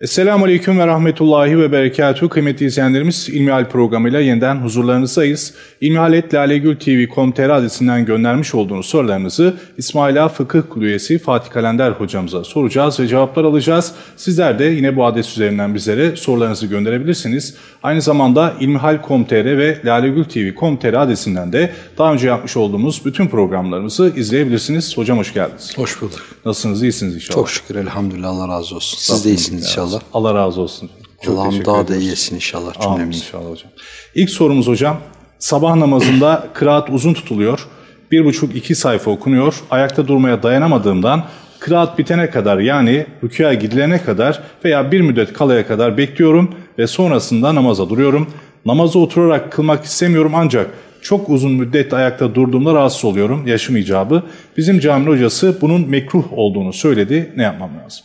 Esselamu Aleyküm ve Rahmetullahi ve Berekatuhu. Kıymetli izleyenlerimiz İlmihal programıyla yeniden huzurlarınızdayız. İlmihaletlalegültv.com.tr adresinden göndermiş olduğunuz sorularınızı İsmaila Fıkıh Kulu üyesi Fatih Kalender hocamıza soracağız ve cevaplar alacağız. Sizler de yine bu adres üzerinden bizlere sorularınızı gönderebilirsiniz. Aynı zamanda ilmihal.com.tr ve lalegültv.com.tr adresinden de daha önce yapmış olduğumuz bütün programlarımızı izleyebilirsiniz. Hocam hoş geldiniz. Hoş bulduk. Nasılsınız? İyisiniz inşallah. Çok şükür elhamdülillah Allah razı olsun. Siz de iyisiniz inşallah. Allah razı olsun. Çok Allah'ım daha da ediyoruz. iyi etsin inşallah Amin cümlemizi. inşallah hocam. İlk sorumuz hocam. Sabah namazında kıraat uzun tutuluyor. Bir buçuk iki sayfa okunuyor. Ayakta durmaya dayanamadığımdan kıraat bitene kadar yani rükûya gidilene kadar veya bir müddet kalaya kadar bekliyorum ve sonrasında namaza duruyorum. Namazı oturarak kılmak istemiyorum ancak çok uzun müddet ayakta durduğumda rahatsız oluyorum yaşım icabı. Bizim caminin hocası bunun mekruh olduğunu söyledi. Ne yapmam lazım?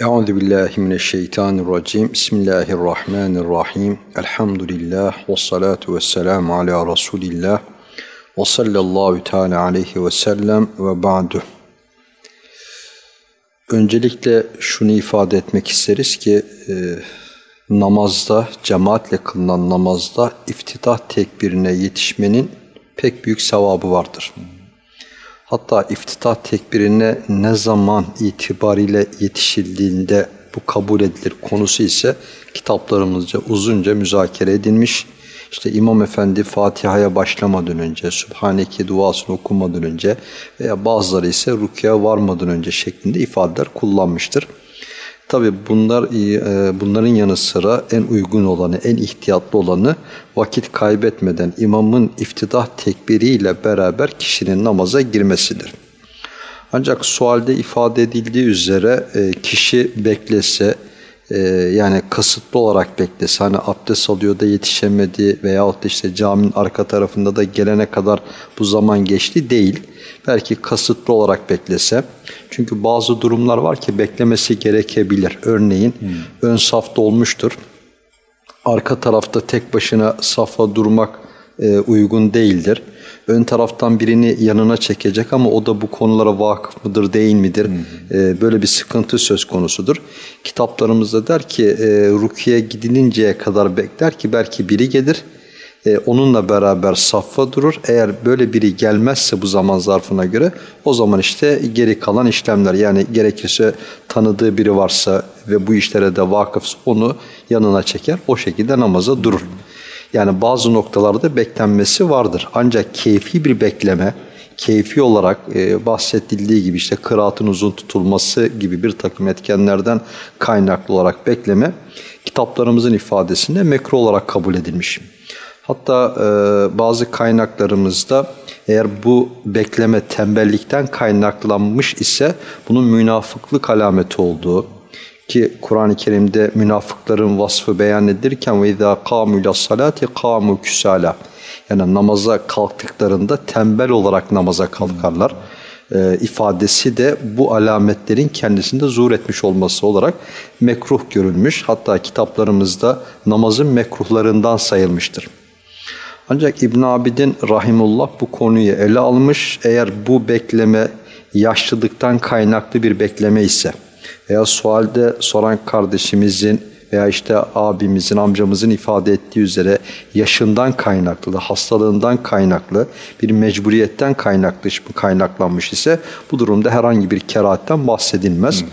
Euzu billahi mineşşeytanirracim. Bismillahirrahmanirrahim. Elhamdülillah ve salatu vesselamu ala Resulillah ve sallallahu teala aleyhi ve sellem ve ba'du. Öncelikle şunu ifade etmek isteriz ki e, namazda, cemaatle kılınan namazda iftitah tekbirine yetişmenin pek büyük sevabı vardır. Hatta iftitah tekbirine ne zaman itibariyle yetişildiğinde bu kabul edilir konusu ise kitaplarımızca uzunca müzakere edilmiş. İşte İmam Efendi Fatiha'ya başlamadan önce, Sübhaneke duasını okumadan önce veya bazıları ise rukiye varmadan önce şeklinde ifadeler kullanmıştır. Tabi bunlar e, bunların yanı sıra en uygun olanı, en ihtiyatlı olanı vakit kaybetmeden imamın iftidah tekbiriyle beraber kişinin namaza girmesidir. Ancak sualde ifade edildiği üzere e, kişi beklese, e, yani kasıtlı olarak beklese, hani abdest alıyor da yetişemedi veyahut da işte caminin arka tarafında da gelene kadar bu zaman geçti değil. Belki kasıtlı olarak beklese. Çünkü bazı durumlar var ki beklemesi gerekebilir. Örneğin ön safta olmuştur. Arka tarafta tek başına safa durmak e, uygun değildir. Ön taraftan birini yanına çekecek ama o da bu konulara vakıf mıdır değil midir? E, böyle bir sıkıntı söz konusudur. Kitaplarımızda der ki e, rukiye gidilinceye kadar bekler ki belki biri gelir. E, onunla beraber saffa durur. Eğer böyle biri gelmezse bu zaman zarfına göre o zaman işte geri kalan işlemler yani gerekirse tanıdığı biri varsa ve bu işlere de vakıfsa onu yanına çeker. O şekilde namaza durur. Yani bazı noktalarda beklenmesi vardır. Ancak keyfi bir bekleme, keyfi olarak e, bahsedildiği gibi işte kıraatın uzun tutulması gibi bir takım etkenlerden kaynaklı olarak bekleme kitaplarımızın ifadesinde mekruh olarak kabul edilmiş. Hatta e, bazı kaynaklarımızda eğer bu bekleme tembellikten kaynaklanmış ise bunun münafıklık alameti olduğu ki Kur'an-ı Kerim'de münafıkların vasfı beyan edilirken ve izâ kâmû ila salâti kâmû yani namaza kalktıklarında tembel olarak namaza kalkarlar. E, ifadesi de bu alametlerin kendisinde zuhur etmiş olması olarak mekruh görülmüş. Hatta kitaplarımızda namazın mekruhlarından sayılmıştır. Ancak İbn Abidin rahimullah bu konuyu ele almış. Eğer bu bekleme yaşlılıktan kaynaklı bir bekleme ise veya sualde soran kardeşimizin veya işte abimizin, amcamızın ifade ettiği üzere yaşından kaynaklı, hastalığından kaynaklı, bir mecburiyetten kaynaklı, kaynaklanmış ise bu durumda herhangi bir kerahatten bahsedilmez.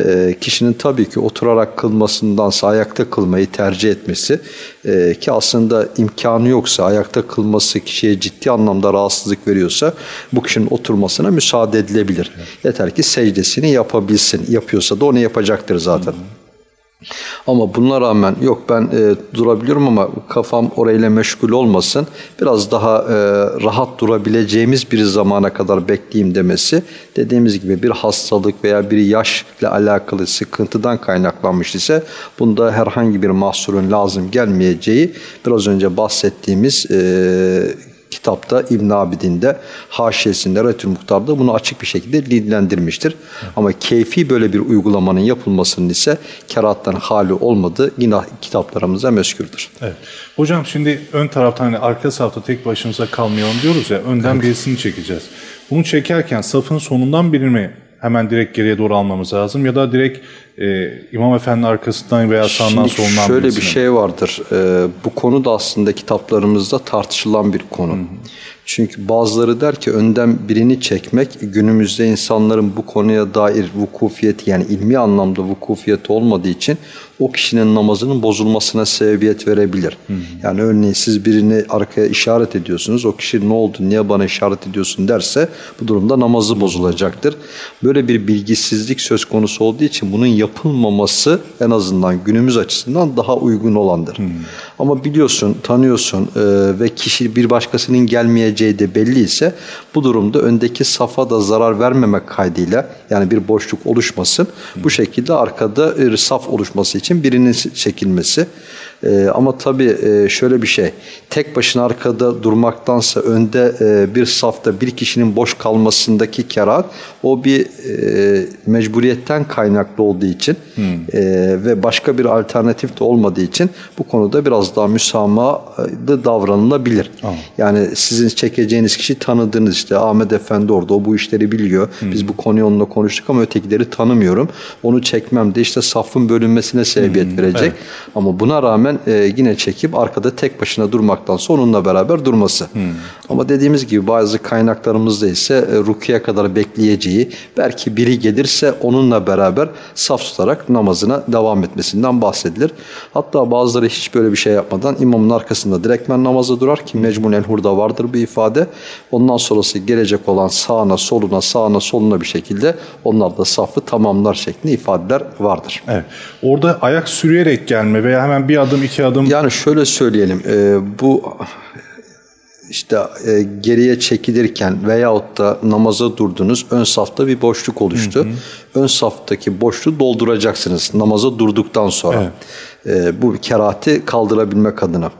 E, kişinin tabii ki oturarak kılmasındansa ayakta kılmayı tercih etmesi e, ki aslında imkanı yoksa ayakta kılması kişiye ciddi anlamda rahatsızlık veriyorsa bu kişinin oturmasına müsaade edilebilir. Yeter ki secdesini yapabilsin. Yapıyorsa da onu yapacaktır zaten. Ama buna rağmen yok ben e, durabiliyorum ama kafam orayla meşgul olmasın. Biraz daha e, rahat durabileceğimiz bir zamana kadar bekleyeyim demesi dediğimiz gibi bir hastalık veya bir yaşla alakalı sıkıntıdan kaynaklanmış ise bunda herhangi bir mahsurun lazım gelmeyeceği biraz önce bahsettiğimiz e, kitapta İbn Abidin'de haşiyesinde Retül Muhtar'da bunu açık bir şekilde dillendirmiştir. Ama keyfi böyle bir uygulamanın yapılmasının ise kerahattan hali olmadığı yine kitaplarımıza meskürdür. Evet. Hocam şimdi ön tarafta hani arka safta tek başımıza kalmayalım diyoruz ya önden birisini çekeceğiz. Bunu çekerken safın sonundan birini hemen direkt geriye doğru almamız lazım ya da direkt e, İmam Efendi'nin arkasından veya sağından Şimdi solundan şöyle bir şey vardır. Ee, bu konu da aslında kitaplarımızda tartışılan bir konu. Çünkü bazıları der ki önden birini çekmek günümüzde insanların bu konuya dair vukufiyeti yani ilmi anlamda vukufiyeti olmadığı için o kişinin namazının bozulmasına sebebiyet verebilir. Yani örneğin siz birini arkaya işaret ediyorsunuz. O kişi ne oldu niye bana işaret ediyorsun derse bu durumda namazı bozulacaktır. Böyle bir bilgisizlik söz konusu olduğu için bunun yapılmaması en azından günümüz açısından daha uygun olandır. Ama biliyorsun, tanıyorsun e, ve kişi bir başkasının gelmeyeceği de belli ise bu durumda öndeki safa da zarar vermemek kaydıyla yani bir boşluk oluşmasın. Bu şekilde arkada bir saf oluşması için birinin çekilmesi. E, ama tabii e, şöyle bir şey. Tek başına arkada durmaktansa önde e, bir safta bir kişinin boş kalmasındaki kerahat o bir e, mecburiyetten kaynaklı olduğu için e, ve başka bir alternatif de olmadığı için bu konuda biraz daha müsamahalı davranılabilir. Yani sizin çekeceğiniz kişi tanıdığınız işte Ahmet Efendi orada o bu işleri biliyor. Biz bu konuyu onunla konuştuk ama ötekileri tanımıyorum. Onu çekmem de işte safın bölünmesine sebebiyet verecek. Ama buna rağmen e, yine çekip arkada tek başına durmaktansa onunla beraber durması. Ama dediğimiz gibi bazı kaynaklarımızda ise e, rukiye kadar bekleyeceği belki biri gelirse onunla beraber saf tutarak namazına devam etmesinden bahsedilir. Hatta bazıları hiç böyle bir şey yapmadan imamın arkasında direktmen namaza durar ki mecmun el hurda vardır bu ifade. Ondan sonrası gelecek olan sağına soluna sağına soluna bir şekilde onlar da safı tamamlar şeklinde ifadeler vardır. Evet. Orada ayak sürüyerek gelme veya hemen bir adım iki adım Yani şöyle söyleyelim, e, bu işte e, geriye çekilirken veyahut da namaza durdunuz, ön safta bir boşluk oluştu. Ön saftaki boşluğu dolduracaksınız namaza durduktan sonra. E, bu kerahati kaldırabilmek adına.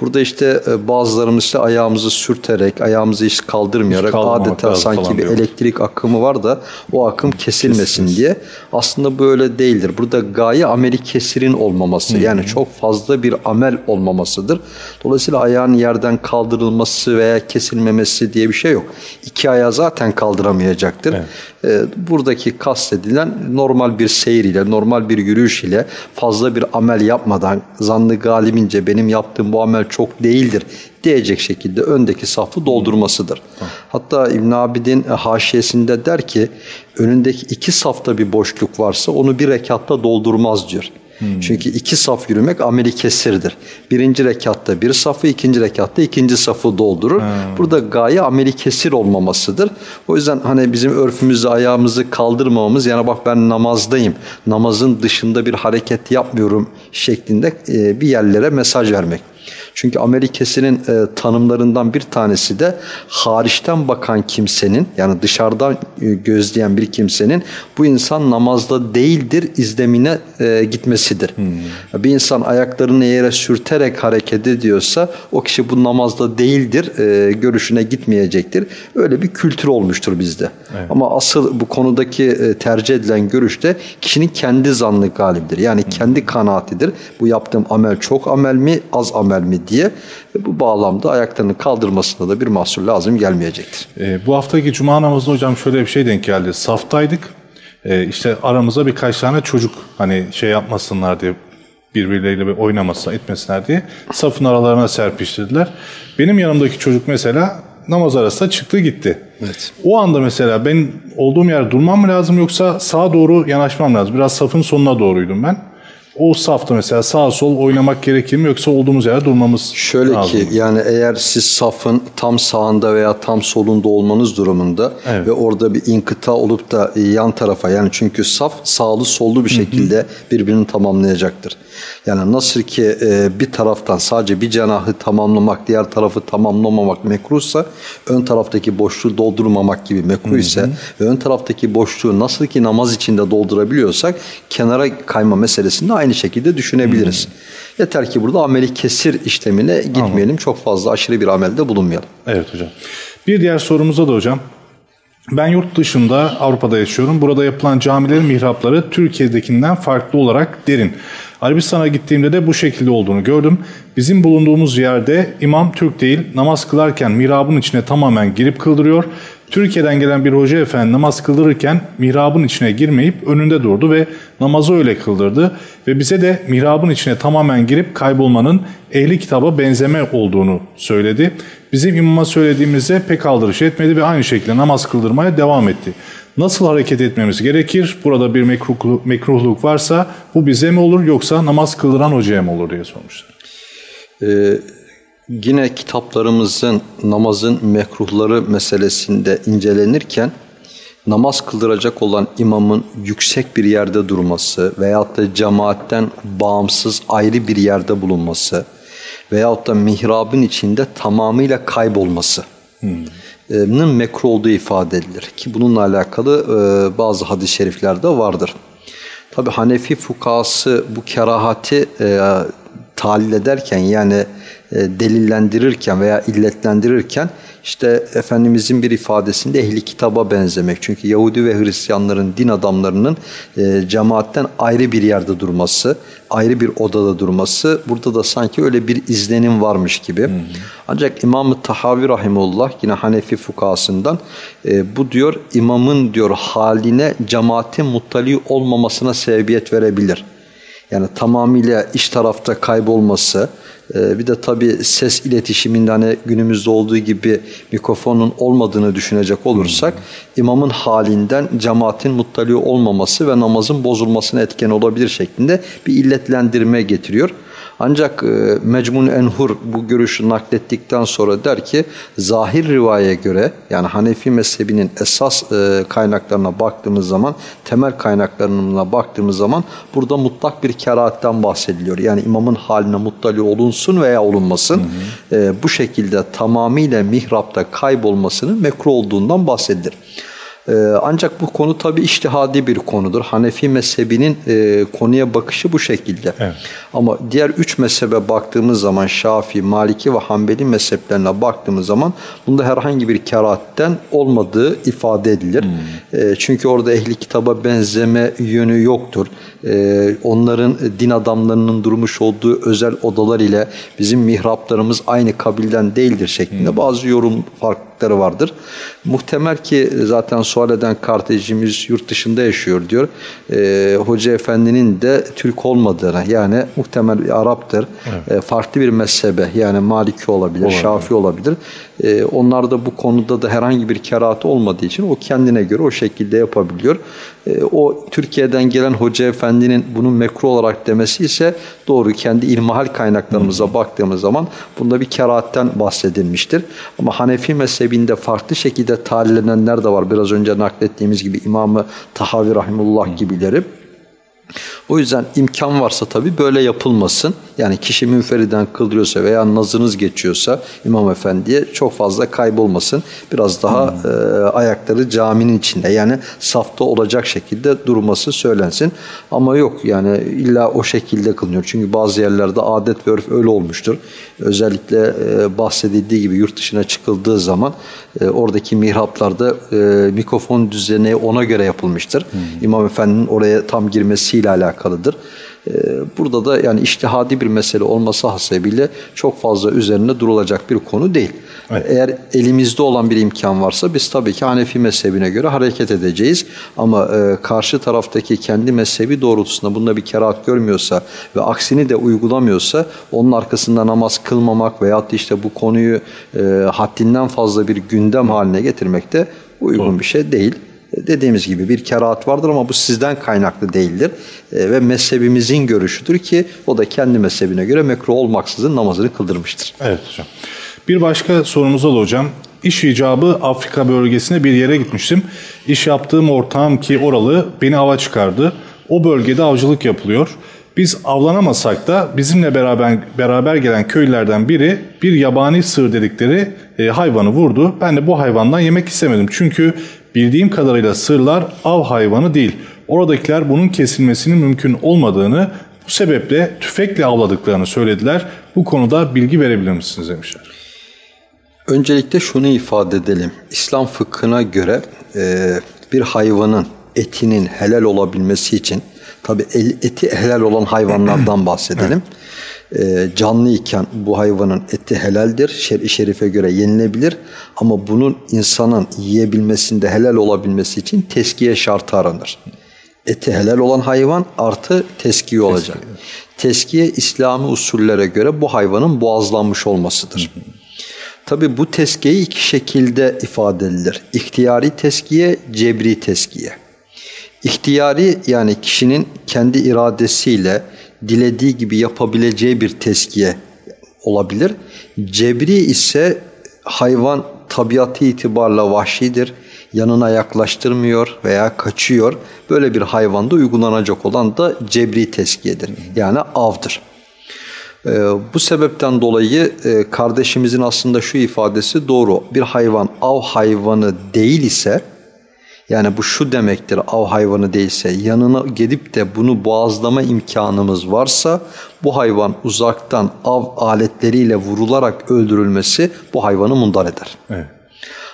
Burada işte e, bazılarımız işte ayağımızı sürterek, ayağımızı hiç kaldırmayarak Hiç adeta sanki bir diyor. elektrik akımı var da o akım kesilmesin diye. Aslında böyle değildir. Burada gaye ameli kesirin olmaması. Yani çok fazla bir amel olmamasıdır. Dolayısıyla ayağın yerden kaldırılması veya kesilmemesi diye bir şey yok. İki ayağı zaten kaldıramayacaktır. Ee, buradaki kastedilen normal bir seyir ile, normal bir yürüyüş ile fazla bir amel yapmadan zannı galibince benim yaptığım bu amel çok değildir diyecek şekilde öndeki safı doldurmasıdır. Hatta İbn Abidin haşiyesinde der ki önündeki iki safta bir boşluk varsa onu bir rekatta doldurmaz diyor. Çünkü iki saf yürümek ameli kesirdir. Birinci rekatta bir safı, ikinci rekatta ikinci safı doldurur. Burada gaye ameli kesir olmamasıdır. O yüzden hani bizim örfümüzde ayağımızı kaldırmamamız yani bak ben namazdayım, namazın dışında bir hareket yapmıyorum şeklinde e, bir yerlere mesaj vermek. Çünkü ameli kesinin e, tanımlarından bir tanesi de hariçten bakan kimsenin yani dışarıdan e, gözleyen bir kimsenin bu insan namazda değildir izlemine e, gitmesidir. Bir insan ayaklarını yere sürterek hareket ediyorsa o kişi bu namazda değildir e, görüşüne gitmeyecektir. Öyle bir kültür olmuştur bizde. Ama asıl bu konudaki e, tercih edilen görüş de kişinin kendi zannı galiptir. Yani kendi kanaatidir. Bu yaptığım amel çok amel mi az amel mi diye ve bu bağlamda ayaklarını kaldırmasında da bir mahsur lazım gelmeyecektir. E, bu haftaki cuma namazında hocam şöyle bir şey denk geldi. Saftaydık. E, işte aramıza birkaç tane çocuk hani şey yapmasınlar diye birbirleriyle bir oynamasın etmesinler diye safın aralarına serpiştirdiler. Benim yanımdaki çocuk mesela namaz arasında çıktı gitti. Evet. O anda mesela ben olduğum yer durmam mı lazım yoksa sağa doğru yanaşmam lazım. Biraz safın sonuna doğruydum ben. O safta mesela sağ sol oynamak gerekir mi yoksa olduğumuz yerde durmamız Şöyle lazım ki yani eğer siz safın tam sağında veya tam solunda olmanız durumunda Evet. ve orada bir inkıta olup da yan tarafa yani çünkü saf sağlı sollu bir şekilde birbirini tamamlayacaktır. Yani nasıl ki e, bir taraftan sadece bir cenahı tamamlamak, diğer tarafı tamamlamamak mekruhsa ön taraftaki boşluğu doldurmamak gibi mekruh ise ve ön taraftaki boşluğu nasıl ki namaz içinde doldurabiliyorsak kenara kayma meselesini de aynı şekilde düşünebiliriz. Yeter ki burada ameli kesir işlemine gitmeyelim. Çok fazla aşırı bir amelde bulunmayalım. Evet hocam. Bir diğer sorumuza da hocam. Ben yurt dışında Avrupa'da yaşıyorum. Burada yapılan camilerin mihrapları Türkiye'dekinden farklı olarak derin. Arabistan'a gittiğimde de bu şekilde olduğunu gördüm. Bizim bulunduğumuz yerde imam Türk değil namaz kılarken mihrabın içine tamamen girip kıldırıyor. Türkiye'den gelen bir hoca efendi namaz kıldırırken mihrabın içine girmeyip önünde durdu ve namazı öyle kıldırdı. Ve bize de mihrabın içine tamamen girip kaybolmanın ehli kitaba benzeme olduğunu söyledi. Bizim imama söylediğimizde pek aldırış etmedi ve aynı şekilde namaz kıldırmaya devam etti. Nasıl hareket etmemiz gerekir? Burada bir mekruhluk, mekruhluk varsa bu bize mi olur yoksa namaz kıldıran hocaya mı olur diye sormuşlar. Ee, yine kitaplarımızın namazın mekruhları meselesinde incelenirken namaz kıldıracak olan imamın yüksek bir yerde durması veyahut da cemaatten bağımsız ayrı bir yerde bulunması veyahut da mihrabın içinde tamamıyla kaybolması. Hmm mekruh olduğu ifade edilir. Ki bununla alakalı e, bazı hadis-i şeriflerde vardır. Tabi Hanefi fukası bu kerahati e, talil ederken yani e, delillendirirken veya illetlendirirken işte Efendimizin bir ifadesinde ehli kitaba benzemek. Çünkü Yahudi ve Hristiyanların din adamlarının e, cemaatten ayrı bir yerde durması, ayrı bir odada durması burada da sanki öyle bir izlenim varmış gibi. Hı. Ancak İmam-ı Tahavi Rahimullah yine Hanefi fukasından e, bu diyor imamın diyor haline cemaatin muttali olmamasına sebebiyet verebilir. Yani tamamıyla iç tarafta kaybolması, bir de tabii ses iletişiminde hani günümüzde olduğu gibi mikrofonun olmadığını düşünecek olursak imamın halinden cemaatin muttali olmaması ve namazın bozulmasına etken olabilir şeklinde bir illetlendirme getiriyor. Ancak e, Mecmun Enhur bu görüşü naklettikten sonra der ki zahir rivayeye göre yani Hanefi mezhebinin esas e, kaynaklarına baktığımız zaman temel kaynaklarına baktığımız zaman burada mutlak bir kerahatten bahsediliyor. Yani imamın haline muttali olunsun veya olunmasın hı hı. E, bu şekilde tamamıyla mihrapta kaybolmasının mekruh olduğundan bahsedilir. Ee, ancak bu konu tabi iştihadi bir konudur. Hanefi mezhebinin e, konuya bakışı bu şekilde. Evet. Ama diğer üç mezhebe baktığımız zaman Şafii, Maliki ve Hanbeli mezheplerine baktığımız zaman bunda herhangi bir kerahatten olmadığı ifade edilir. Hmm. E, çünkü orada ehli kitaba benzeme yönü yoktur. E, onların din adamlarının durmuş olduğu özel odalar ile bizim mihraplarımız aynı kabilden değildir şeklinde hmm. bazı yorum farklılıkları vardır. Muhtemel ki zaten sual eden kardeşimiz yurt dışında yaşıyor diyor. E, Hoca Efendi'nin de Türk olmadığını yani muhtemel bir Arap'tır. Evet. E, farklı bir mezhebe yani Maliki olabilir, olabilir. Şafi olabilir. E, onlar da bu konuda da herhangi bir kerahatı olmadığı için o kendine göre o şekilde yapabiliyor. E, o Türkiye'den gelen Hoca Efendi'nin bunu mekruh olarak demesi ise doğru kendi ilmihal kaynaklarımıza baktığımız zaman bunda bir kerahatten bahsedilmiştir. Ama Hanefi mezhebinde farklı şekilde talihlenenler de var. Biraz önce naklettiğimiz gibi İmamı Tahavi Rahimullah gibileri. O yüzden imkan varsa tabii böyle yapılmasın. Yani kişi münferiden kıldırıyorsa veya nazınız geçiyorsa İmam Efendi'ye çok fazla kaybolmasın. Biraz daha hmm. e, ayakları caminin içinde yani safta olacak şekilde durması söylensin. Ama yok yani illa o şekilde kılınıyor. Çünkü bazı yerlerde adet ve örf öyle olmuştur. Özellikle e, bahsedildiği gibi yurt dışına çıkıldığı zaman e, oradaki mihraplarda e, mikrofon düzeni ona göre yapılmıştır. Hmm. İmam Efendi'nin oraya tam girmesiyle alakalıdır. Ee, burada da yani iştihadi bir mesele olması hasebiyle çok fazla üzerine durulacak bir konu değil. Evet. Eğer elimizde olan bir imkan varsa biz tabii ki Hanefi mezhebine göre hareket edeceğiz. Ama e, karşı taraftaki kendi mezhebi doğrultusunda bunda bir kerahat görmüyorsa ve aksini de uygulamıyorsa onun arkasında namaz kılmamak veyahut da işte bu konuyu e, haddinden fazla bir gündem haline getirmek de uygun Doğru. bir şey değil dediğimiz gibi bir kerahat vardır ama bu sizden kaynaklı değildir. E, ve mezhebimizin görüşüdür ki o da kendi mezhebine göre mekruh olmaksızın namazını kıldırmıştır. Evet hocam. Bir başka sorumuz oldu hocam. İş icabı Afrika bölgesine bir yere gitmiştim. İş yaptığım ortağım ki oralı beni ava çıkardı. O bölgede avcılık yapılıyor. Biz avlanamasak da bizimle beraber beraber gelen köylülerden biri bir yabani sığır dedikleri e, hayvanı vurdu. Ben de bu hayvandan yemek istemedim. Çünkü Bildiğim kadarıyla sırlar av hayvanı değil. Oradakiler bunun kesilmesinin mümkün olmadığını, bu sebeple tüfekle avladıklarını söylediler. Bu konuda bilgi verebilir misiniz demişler. Öncelikle şunu ifade edelim. İslam fıkhına göre e, bir hayvanın etinin helal olabilmesi için tabi eti helal olan hayvanlardan bahsedelim. e, canlı iken bu hayvanın eti helaldir. Şer-i şerife göre yenilebilir. Ama bunun insanın yiyebilmesinde helal olabilmesi için teskiye şartı aranır. Eti helal olan hayvan artı teskiye olacak. Teskiye İslami usullere göre bu hayvanın boğazlanmış olmasıdır. Tabi bu teskiye iki şekilde ifade edilir. İhtiyari teskiye, cebri teskiye. İhtiyari yani kişinin kendi iradesiyle dilediği gibi yapabileceği bir teskiye olabilir. Cebri ise hayvan tabiatı itibarla vahşidir. Yanına yaklaştırmıyor veya kaçıyor. Böyle bir hayvanda uygulanacak olan da cebri teskiyedir. Yani avdır. Ee, bu sebepten dolayı e, kardeşimizin aslında şu ifadesi doğru. Bir hayvan av hayvanı değil ise yani bu şu demektir av hayvanı değilse yanına gelip de bunu boğazlama imkanımız varsa bu hayvan uzaktan av aletleriyle vurularak öldürülmesi bu hayvanı mundar eder. Evet.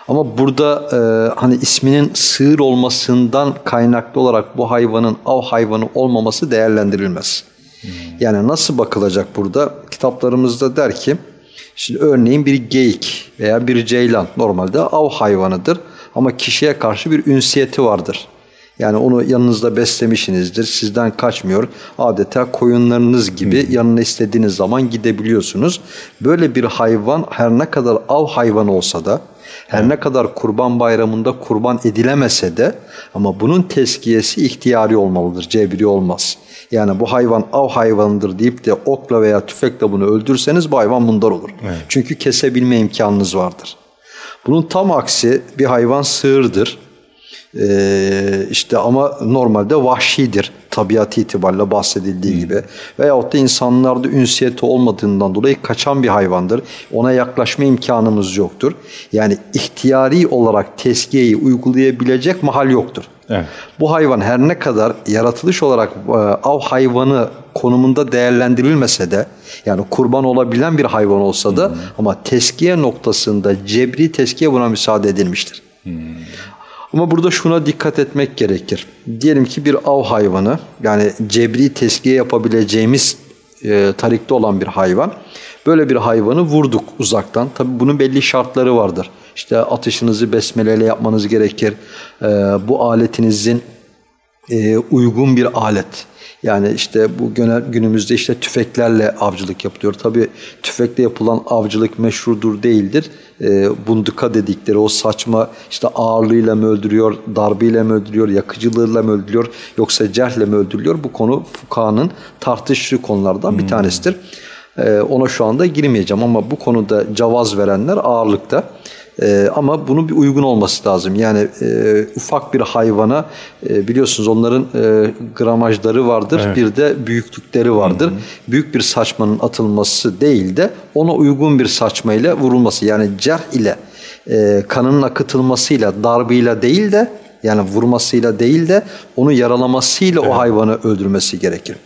Ama burada e, hani isminin sığır olmasından kaynaklı olarak bu hayvanın av hayvanı olmaması değerlendirilmez. Hmm. Yani nasıl bakılacak burada? Kitaplarımızda der ki, şimdi örneğin bir geyik veya bir ceylan normalde av hayvanıdır. Ama kişiye karşı bir ünsiyeti vardır. Yani onu yanınızda beslemişsinizdir. Sizden kaçmıyor. Adeta koyunlarınız gibi hmm. yanına istediğiniz zaman gidebiliyorsunuz. Böyle bir hayvan her ne kadar av hayvanı olsa da her ne kadar kurban bayramında kurban edilemese de ama bunun teskiyesi ihtiyari olmalıdır, cebri olmaz. Yani bu hayvan av hayvanıdır deyip de okla veya tüfekle bunu öldürseniz bu hayvan mundar olur. Evet. Çünkü kesebilme imkanınız vardır. Bunun tam aksi bir hayvan sığırdır. Ee, işte ama normalde vahşidir tabiatı itibariyle bahsedildiği hmm. gibi. Veyahut da insanlarda ünsiyeti olmadığından dolayı kaçan bir hayvandır. Ona yaklaşma imkanımız yoktur. Yani ihtiyari olarak teskiyeyi uygulayabilecek mahal yoktur. Evet. Bu hayvan her ne kadar yaratılış olarak e, av hayvanı konumunda değerlendirilmese de yani kurban olabilen bir hayvan olsa da hmm. ama teskiye noktasında cebri teskiye buna müsaade edilmiştir. Hmm. Ama burada şuna dikkat etmek gerekir. Diyelim ki bir av hayvanı yani cebri teskiye yapabileceğimiz e, tarikte olan bir hayvan. Böyle bir hayvanı vurduk uzaktan. Tabi bunun belli şartları vardır. İşte atışınızı besmeleyle yapmanız gerekir. E, bu aletinizin e, uygun bir alet. Yani işte bu günümüzde işte tüfeklerle avcılık yapılıyor. Tabi tüfekle yapılan avcılık meşrudur değildir. E, bunduka dedikleri o saçma işte ağırlığıyla mı öldürüyor, darbeyle mi öldürüyor, yakıcılığıyla mı öldürüyor yoksa cerhle mi öldürüyor? Bu konu fukahanın tartıştığı konulardan bir hmm. tanesidir. E, ona şu anda girmeyeceğim ama bu konuda cavaz verenler ağırlıkta. E, ama bunun bir uygun olması lazım. Yani e, ufak bir hayvana e, biliyorsunuz onların e, gramajları vardır. Evet. Bir de büyüklükleri vardır. Hı hı. Büyük bir saçmanın atılması değil de ona uygun bir saçma ile vurulması. Yani cerh ile e, kanının akıtılmasıyla, darbıyla değil de yani vurmasıyla değil de onu yaralamasıyla evet. o hayvanı öldürmesi gerekir.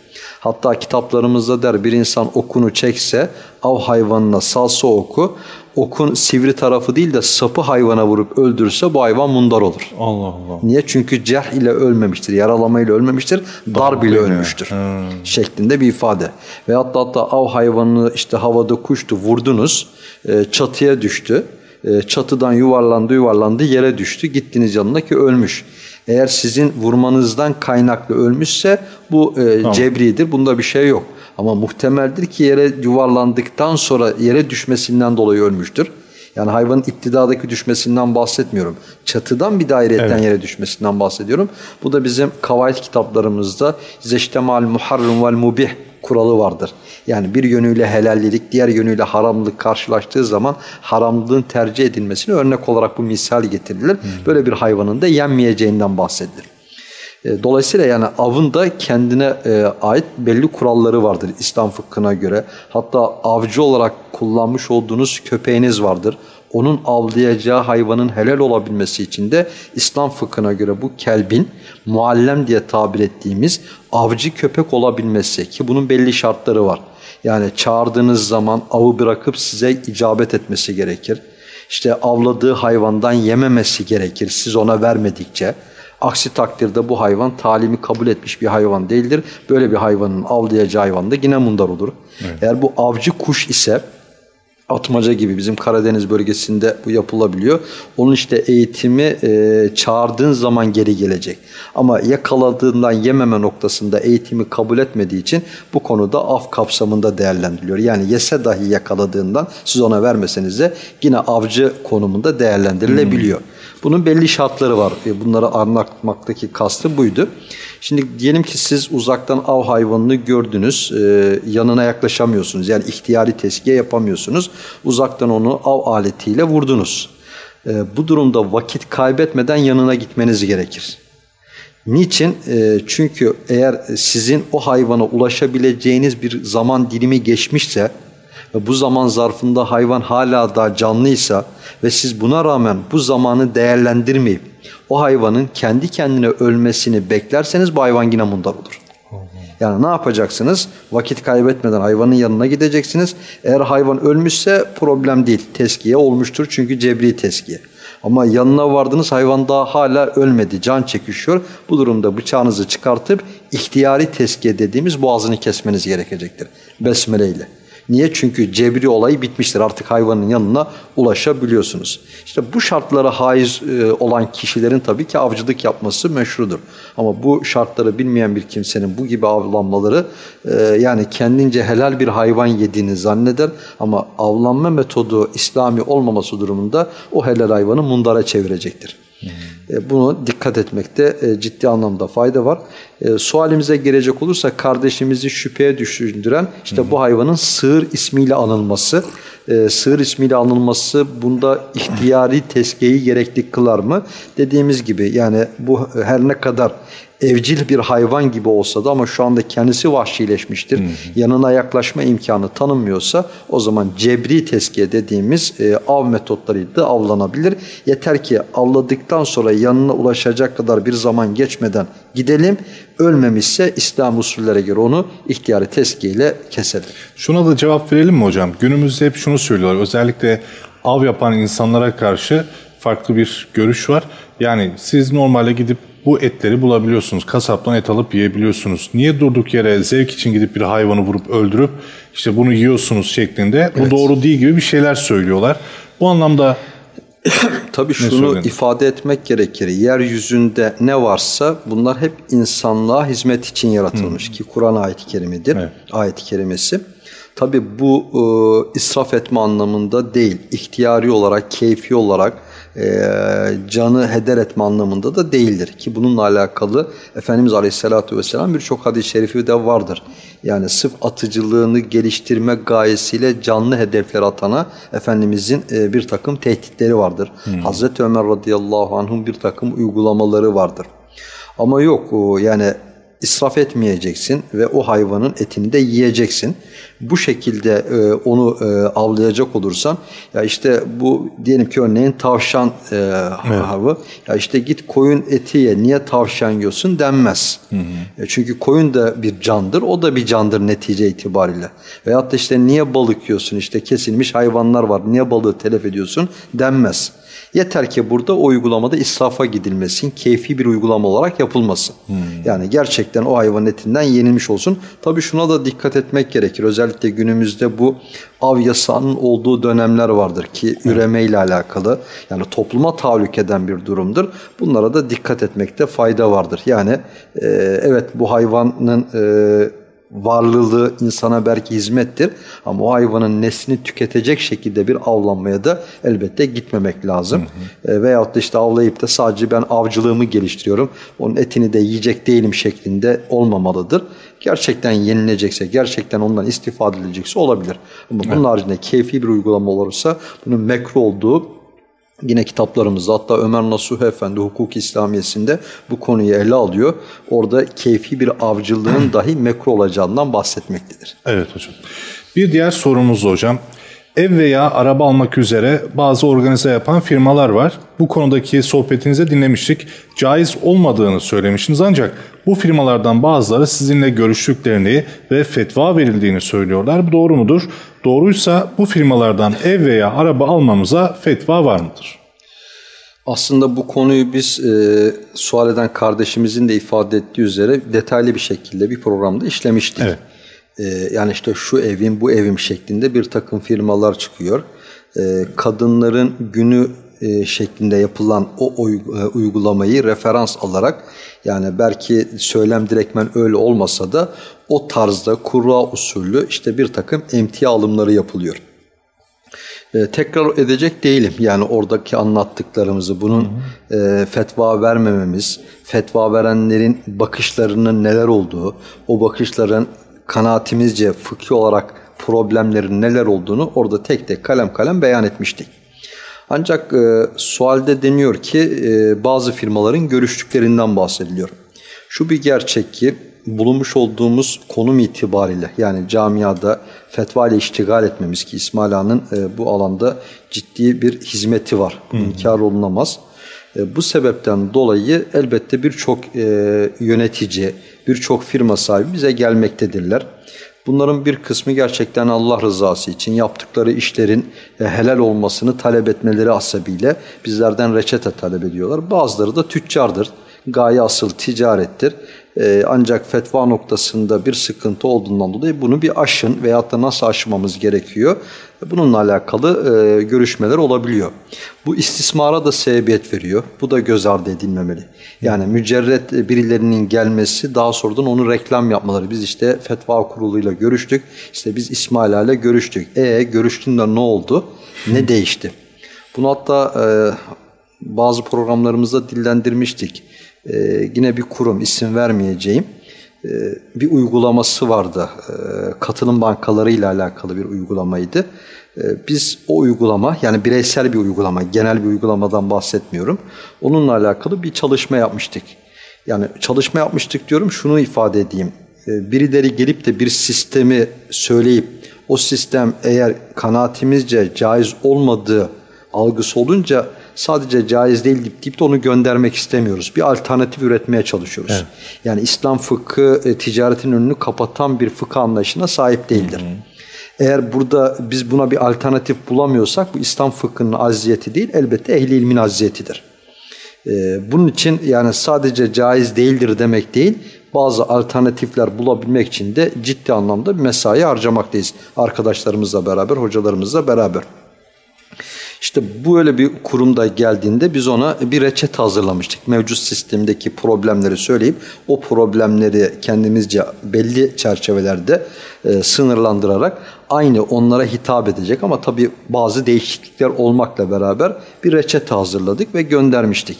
Hatta kitaplarımızda der bir insan okunu çekse av hayvanına salsa oku okun sivri tarafı değil de sapı hayvana vurup öldürürse bu hayvan mundar olur. Allah Allah. Niye? Çünkü cerh ile ölmemiştir, yaralamayla ölmemiştir, darb ile ölmüştür. Hmm. Şeklinde bir ifade. Ve hatta hatta av hayvanını işte havada kuştu, vurdunuz, e, çatıya düştü. E, çatıdan yuvarlandı yuvarlandı yere düştü. Gittiniz yanına ki ölmüş. Eğer sizin vurmanızdan kaynaklı ölmüşse bu e, tamam. cebridir. Bunda bir şey yok. Ama muhtemeldir ki yere yuvarlandıktan sonra yere düşmesinden dolayı ölmüştür. Yani hayvanın iktidadaki düşmesinden bahsetmiyorum. Çatıdan bir dairetten evet. yere düşmesinden bahsediyorum. Bu da bizim kavayet kitaplarımızda zeştemal muharrum vel mubih kuralı vardır. Yani bir yönüyle helallilik, diğer yönüyle haramlık karşılaştığı zaman haramlığın tercih edilmesini örnek olarak bu misal getirilir. Hmm. Böyle bir hayvanın da yenmeyeceğinden bahsedilir. E, dolayısıyla yani avın da kendine e, ait belli kuralları vardır İslam fıkhına göre. Hatta avcı olarak kullanmış olduğunuz köpeğiniz vardır. Onun avlayacağı hayvanın helal olabilmesi için de İslam fıkhına göre bu kelbin muallem diye tabir ettiğimiz avcı köpek olabilmesi ki bunun belli şartları var. Yani çağırdığınız zaman avı bırakıp size icabet etmesi gerekir. İşte avladığı hayvandan yememesi gerekir siz ona vermedikçe. Aksi takdirde bu hayvan talimi kabul etmiş bir hayvan değildir. Böyle bir hayvanın avlayacağı hayvan da yine mundar olur. Evet. Eğer bu avcı kuş ise atmaca gibi bizim Karadeniz bölgesinde bu yapılabiliyor. Onun işte eğitimi e, çağırdığın zaman geri gelecek. Ama yakaladığından yememe noktasında eğitimi kabul etmediği için bu konuda af kapsamında değerlendiriliyor. Yani yese dahi yakaladığından siz ona vermeseniz de yine avcı konumunda değerlendirilebiliyor. Hmm. Bunun belli şartları var. E, bunları anlatmaktaki kastı buydu. Şimdi diyelim ki siz uzaktan av hayvanını gördünüz, e, yanına yaklaşamıyorsunuz. Yani ihtiyari teskiye yapamıyorsunuz. Uzaktan onu av aletiyle vurdunuz. E, bu durumda vakit kaybetmeden yanına gitmeniz gerekir. Niçin? Çünkü eğer sizin o hayvana ulaşabileceğiniz bir zaman dilimi geçmişse ve bu zaman zarfında hayvan hala da canlıysa ve siz buna rağmen bu zamanı değerlendirmeyip o hayvanın kendi kendine ölmesini beklerseniz bu hayvan yine mundar olur. Yani ne yapacaksınız? Vakit kaybetmeden hayvanın yanına gideceksiniz. Eğer hayvan ölmüşse problem değil. Teskiye olmuştur çünkü cebri teskiye. Ama yanına vardınız hayvan daha hala ölmedi, can çekişiyor. Bu durumda bıçağınızı çıkartıp ihtiyari teskiye dediğimiz boğazını kesmeniz gerekecektir. Besmele ile. Niye? Çünkü cebri olayı bitmiştir. Artık hayvanın yanına ulaşabiliyorsunuz. İşte bu şartlara haiz e, olan kişilerin tabii ki avcılık yapması meşrudur. Ama bu şartları bilmeyen bir kimsenin bu gibi avlanmaları e, yani kendince helal bir hayvan yediğini zanneder ama avlanma metodu İslami olmaması durumunda o helal hayvanı mundara çevirecektir. E, bunu dikkat etmekte e, ciddi anlamda fayda var. E, sualimize gelecek olursa kardeşimizi şüpheye düşündüren işte hı hı. bu hayvanın sığır ismiyle anılması. Sığır ismiyle anılması bunda ihtiyari teskeyi gerekli kılar mı? Dediğimiz gibi yani bu her ne kadar evcil bir hayvan gibi olsa da ama şu anda kendisi vahşileşmiştir. Hı hı. Yanına yaklaşma imkanı tanınmıyorsa o zaman cebri teskiye dediğimiz e, av metotlarıyla da avlanabilir. Yeter ki avladıktan sonra yanına ulaşacak kadar bir zaman geçmeden gidelim. Ölmemişse İslam usullere göre onu ihtiyarı teskiye ile keselim. Şuna da cevap verelim mi hocam? Günümüzde hep şunu söylüyorlar. Özellikle av yapan insanlara karşı farklı bir görüş var. Yani siz normalde gidip bu etleri bulabiliyorsunuz. Kasaptan et alıp yiyebiliyorsunuz. Niye durduk yere zevk için gidip bir hayvanı vurup öldürüp işte bunu yiyorsunuz şeklinde bu doğru değil gibi bir şeyler söylüyorlar. Bu anlamda Tabii şunu ifade etmek gerekir. Yeryüzünde ne varsa bunlar hep insanlığa hizmet için yaratılmış hmm. ki Kur'an ayet-i kerimedir. Evet. Ayet-i kerimesi. Tabii bu e, israf etme anlamında değil. İhtiyari olarak, keyfi olarak e, canı heder etme anlamında da değildir. Ki bununla alakalı Efendimiz Aleyhisselatü Vesselam birçok hadis-i şerifi de vardır. Yani sırf atıcılığını geliştirme gayesiyle canlı hedefler atana Efendimizin e, bir takım tehditleri vardır. Hmm. Hazreti Ömer radıyallahu anh'ın bir takım uygulamaları vardır. Ama yok yani israf etmeyeceksin ve o hayvanın etini de yiyeceksin. Bu şekilde e, onu e, avlayacak olursan ya işte bu diyelim ki örneğin tavşan e, evet. havı ya işte git koyun eti ye niye tavşan yiyorsun denmez. Hı hı. E, çünkü koyun da bir candır o da bir candır netice itibariyle. Veyahut da işte niye balık yiyorsun işte kesilmiş hayvanlar var niye balığı telef ediyorsun denmez. Yeter ki burada o uygulamada israfa gidilmesin, keyfi bir uygulama olarak yapılmasın. Hmm. Yani gerçekten o hayvan etinden yenilmiş olsun. Tabii şuna da dikkat etmek gerekir. Özellikle günümüzde bu av yasağının olduğu dönemler vardır ki üreme ile alakalı. Yani topluma tahallük eden bir durumdur. Bunlara da dikkat etmekte fayda vardır. Yani e, evet bu hayvanın e, varlılığı insana belki hizmettir ama o hayvanın neslini tüketecek şekilde bir avlanmaya da elbette gitmemek lazım. Hı hı. E, veyahut da işte avlayıp da sadece ben avcılığımı geliştiriyorum, onun etini de yiyecek değilim şeklinde olmamalıdır. Gerçekten yenilecekse, gerçekten ondan istifade edilecekse olabilir. Ama bunun evet. haricinde keyfi bir uygulama olursa bunun mekruh olduğu Yine kitaplarımızda hatta Ömer Nasuh Efendi hukuk İslamiyesinde bu konuyu ele alıyor. Orada keyfi bir avcılığın dahi mekruh olacağından bahsetmektedir. Evet hocam. Bir diğer sorumuz hocam. Ev veya araba almak üzere bazı organize yapan firmalar var. Bu konudaki sohbetinize dinlemiştik. Caiz olmadığını söylemiştiniz ancak bu firmalardan bazıları sizinle görüştüklerini ve fetva verildiğini söylüyorlar. Bu doğru mudur? Doğruysa bu firmalardan ev veya araba almamıza fetva var mıdır? Aslında bu konuyu biz e, sual eden kardeşimizin de ifade ettiği üzere detaylı bir şekilde bir programda işlemiştik. Evet. E, yani işte şu evim bu evim şeklinde bir takım firmalar çıkıyor. E, kadınların günü e, şeklinde yapılan o e, uygulamayı referans alarak yani belki söylem direktmen öyle olmasa da o tarzda kurra usulü işte bir takım emtia alımları yapılıyor. E, tekrar edecek değilim. Yani oradaki anlattıklarımızı, bunun. E, fetva vermememiz, fetva verenlerin bakışlarının neler olduğu, o bakışların kanaatimizce fıkhi olarak problemlerin neler olduğunu orada tek tek kalem kalem beyan etmiştik. Ancak e, sualde deniyor ki e, bazı firmaların görüştüklerinden bahsediliyor. Şu bir gerçek ki bulunmuş olduğumuz konum itibariyle yani camiada fetva ile iştigal etmemiz ki İsmail Ağa'nın e, bu alanda ciddi bir hizmeti var. Bu inkar olunamaz. E, bu sebepten dolayı elbette birçok e, yönetici, birçok firma sahibi bize gelmektedirler. Bunların bir kısmı gerçekten Allah rızası için yaptıkları işlerin e, helal olmasını talep etmeleri asabiyle bizlerden reçete talep ediyorlar. Bazıları da tüccardır. Gaye asıl ticarettir. Ee, ancak fetva noktasında bir sıkıntı olduğundan dolayı bunu bir aşın veyahut da nasıl aşmamız gerekiyor bununla alakalı e, görüşmeler olabiliyor. Bu istismara da sebebiyet veriyor. Bu da göz ardı edilmemeli. Yani mücerret birilerinin gelmesi daha sonradan onu reklam yapmaları. Biz işte fetva kuruluyla görüştük. İşte biz İsmail ile görüştük. E görüştüğünde ne oldu? Ne değişti? Bunu hatta e, bazı programlarımızda dillendirmiştik. E, yine bir kurum isim vermeyeceğim e, bir uygulaması vardı. E, katılım bankaları ile alakalı bir uygulamaydı. E, biz o uygulama yani bireysel bir uygulama, genel bir uygulamadan bahsetmiyorum. Onunla alakalı bir çalışma yapmıştık. Yani çalışma yapmıştık diyorum şunu ifade edeyim. Birileri gelip de bir sistemi söyleyip o sistem eğer kanaatimizce caiz olmadığı algısı olunca sadece caiz değil deyip, deyip de onu göndermek istemiyoruz. Bir alternatif üretmeye çalışıyoruz. Evet. Yani İslam fıkhı e, ticaretin önünü kapatan bir fıkıh anlayışına sahip değildir. Hı hı. Eğer burada biz buna bir alternatif bulamıyorsak bu İslam fıkhının aziyeti değil elbette ehli ilmin aziyetidir. Ee, bunun için yani sadece caiz değildir demek değil bazı alternatifler bulabilmek için de ciddi anlamda bir mesai harcamaktayız. Arkadaşlarımızla beraber, hocalarımızla beraber. İşte bu öyle bir kurumda geldiğinde biz ona bir reçete hazırlamıştık. Mevcut sistemdeki problemleri söyleyip o problemleri kendimizce belli çerçevelerde e, sınırlandırarak aynı onlara hitap edecek ama tabii bazı değişiklikler olmakla beraber bir reçete hazırladık ve göndermiştik.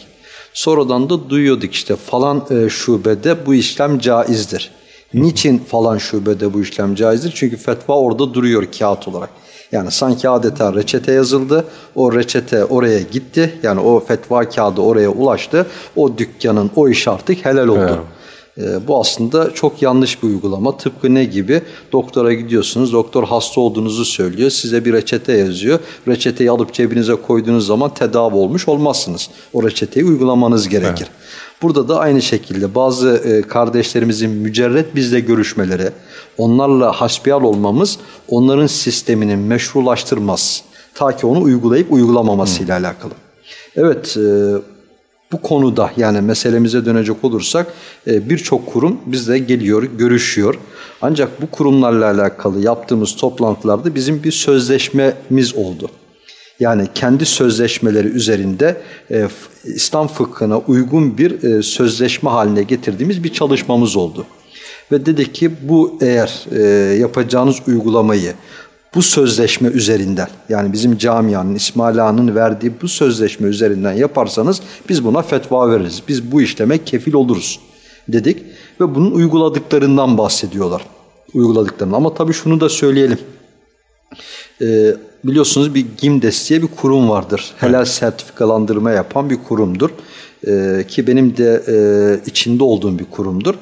Sonradan da duyuyorduk işte falan e, şubede bu işlem caizdir. Niçin falan şubede bu işlem caizdir? Çünkü fetva orada duruyor kağıt olarak. Yani sanki adeta reçete yazıldı. O reçete oraya gitti. Yani o fetva kağıdı oraya ulaştı. O dükkanın o iş artık helal oldu. Evet. Ee, bu aslında çok yanlış bir uygulama. Tıpkı ne gibi? Doktora gidiyorsunuz, doktor hasta olduğunuzu söylüyor, size bir reçete yazıyor. Reçeteyi alıp cebinize koyduğunuz zaman tedavi olmuş olmazsınız. O reçeteyi uygulamanız gerekir. Evet. Burada da aynı şekilde bazı e, kardeşlerimizin mücerret bizle görüşmeleri, onlarla hasbihal olmamız onların sistemini meşrulaştırmaz. Ta ki onu uygulayıp uygulamamasıyla hmm. alakalı. Evet, e, bu konuda yani meselemize dönecek olursak e, birçok kurum bizle geliyor, görüşüyor. Ancak bu kurumlarla alakalı yaptığımız toplantılarda bizim bir sözleşmemiz oldu. Yani kendi sözleşmeleri üzerinde e, İslam fıkhına uygun bir e, sözleşme haline getirdiğimiz bir çalışmamız oldu. Ve dedik ki bu eğer e, yapacağınız uygulamayı bu sözleşme üzerinden yani bizim camianın, İsmail Ağa'nın verdiği bu sözleşme üzerinden yaparsanız biz buna fetva veririz. Biz bu işleme kefil oluruz dedik ve bunun uyguladıklarından bahsediyorlar. Uyguladıklarından ama tabii şunu da söyleyelim. Ee, biliyorsunuz bir GİMDES diye bir kurum vardır. Helal sertifikalandırma yapan bir kurumdur. Ee, ki benim de e, içinde olduğum bir kurumdur.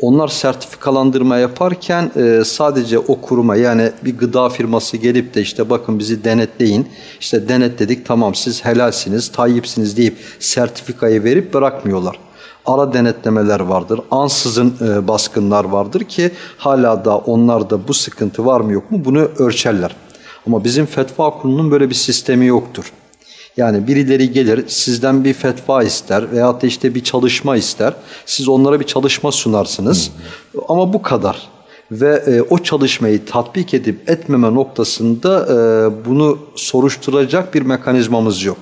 Onlar sertifikalandırma yaparken e, sadece o kuruma yani bir gıda firması gelip de işte bakın bizi denetleyin. İşte denetledik tamam siz helalsiniz, tayyipsiniz deyip sertifikayı verip bırakmıyorlar. Ara denetlemeler vardır, ansızın e, baskınlar vardır ki hala da onlarda bu sıkıntı var mı yok mu bunu ölçerler. Ama bizim fetva kurulunun böyle bir sistemi yoktur. Yani birileri gelir sizden bir fetva ister veyahut da işte bir çalışma ister. Siz onlara bir çalışma sunarsınız. Hmm. Ama bu kadar. Ve e, o çalışmayı tatbik edip etmeme noktasında e, bunu soruşturacak bir mekanizmamız yok.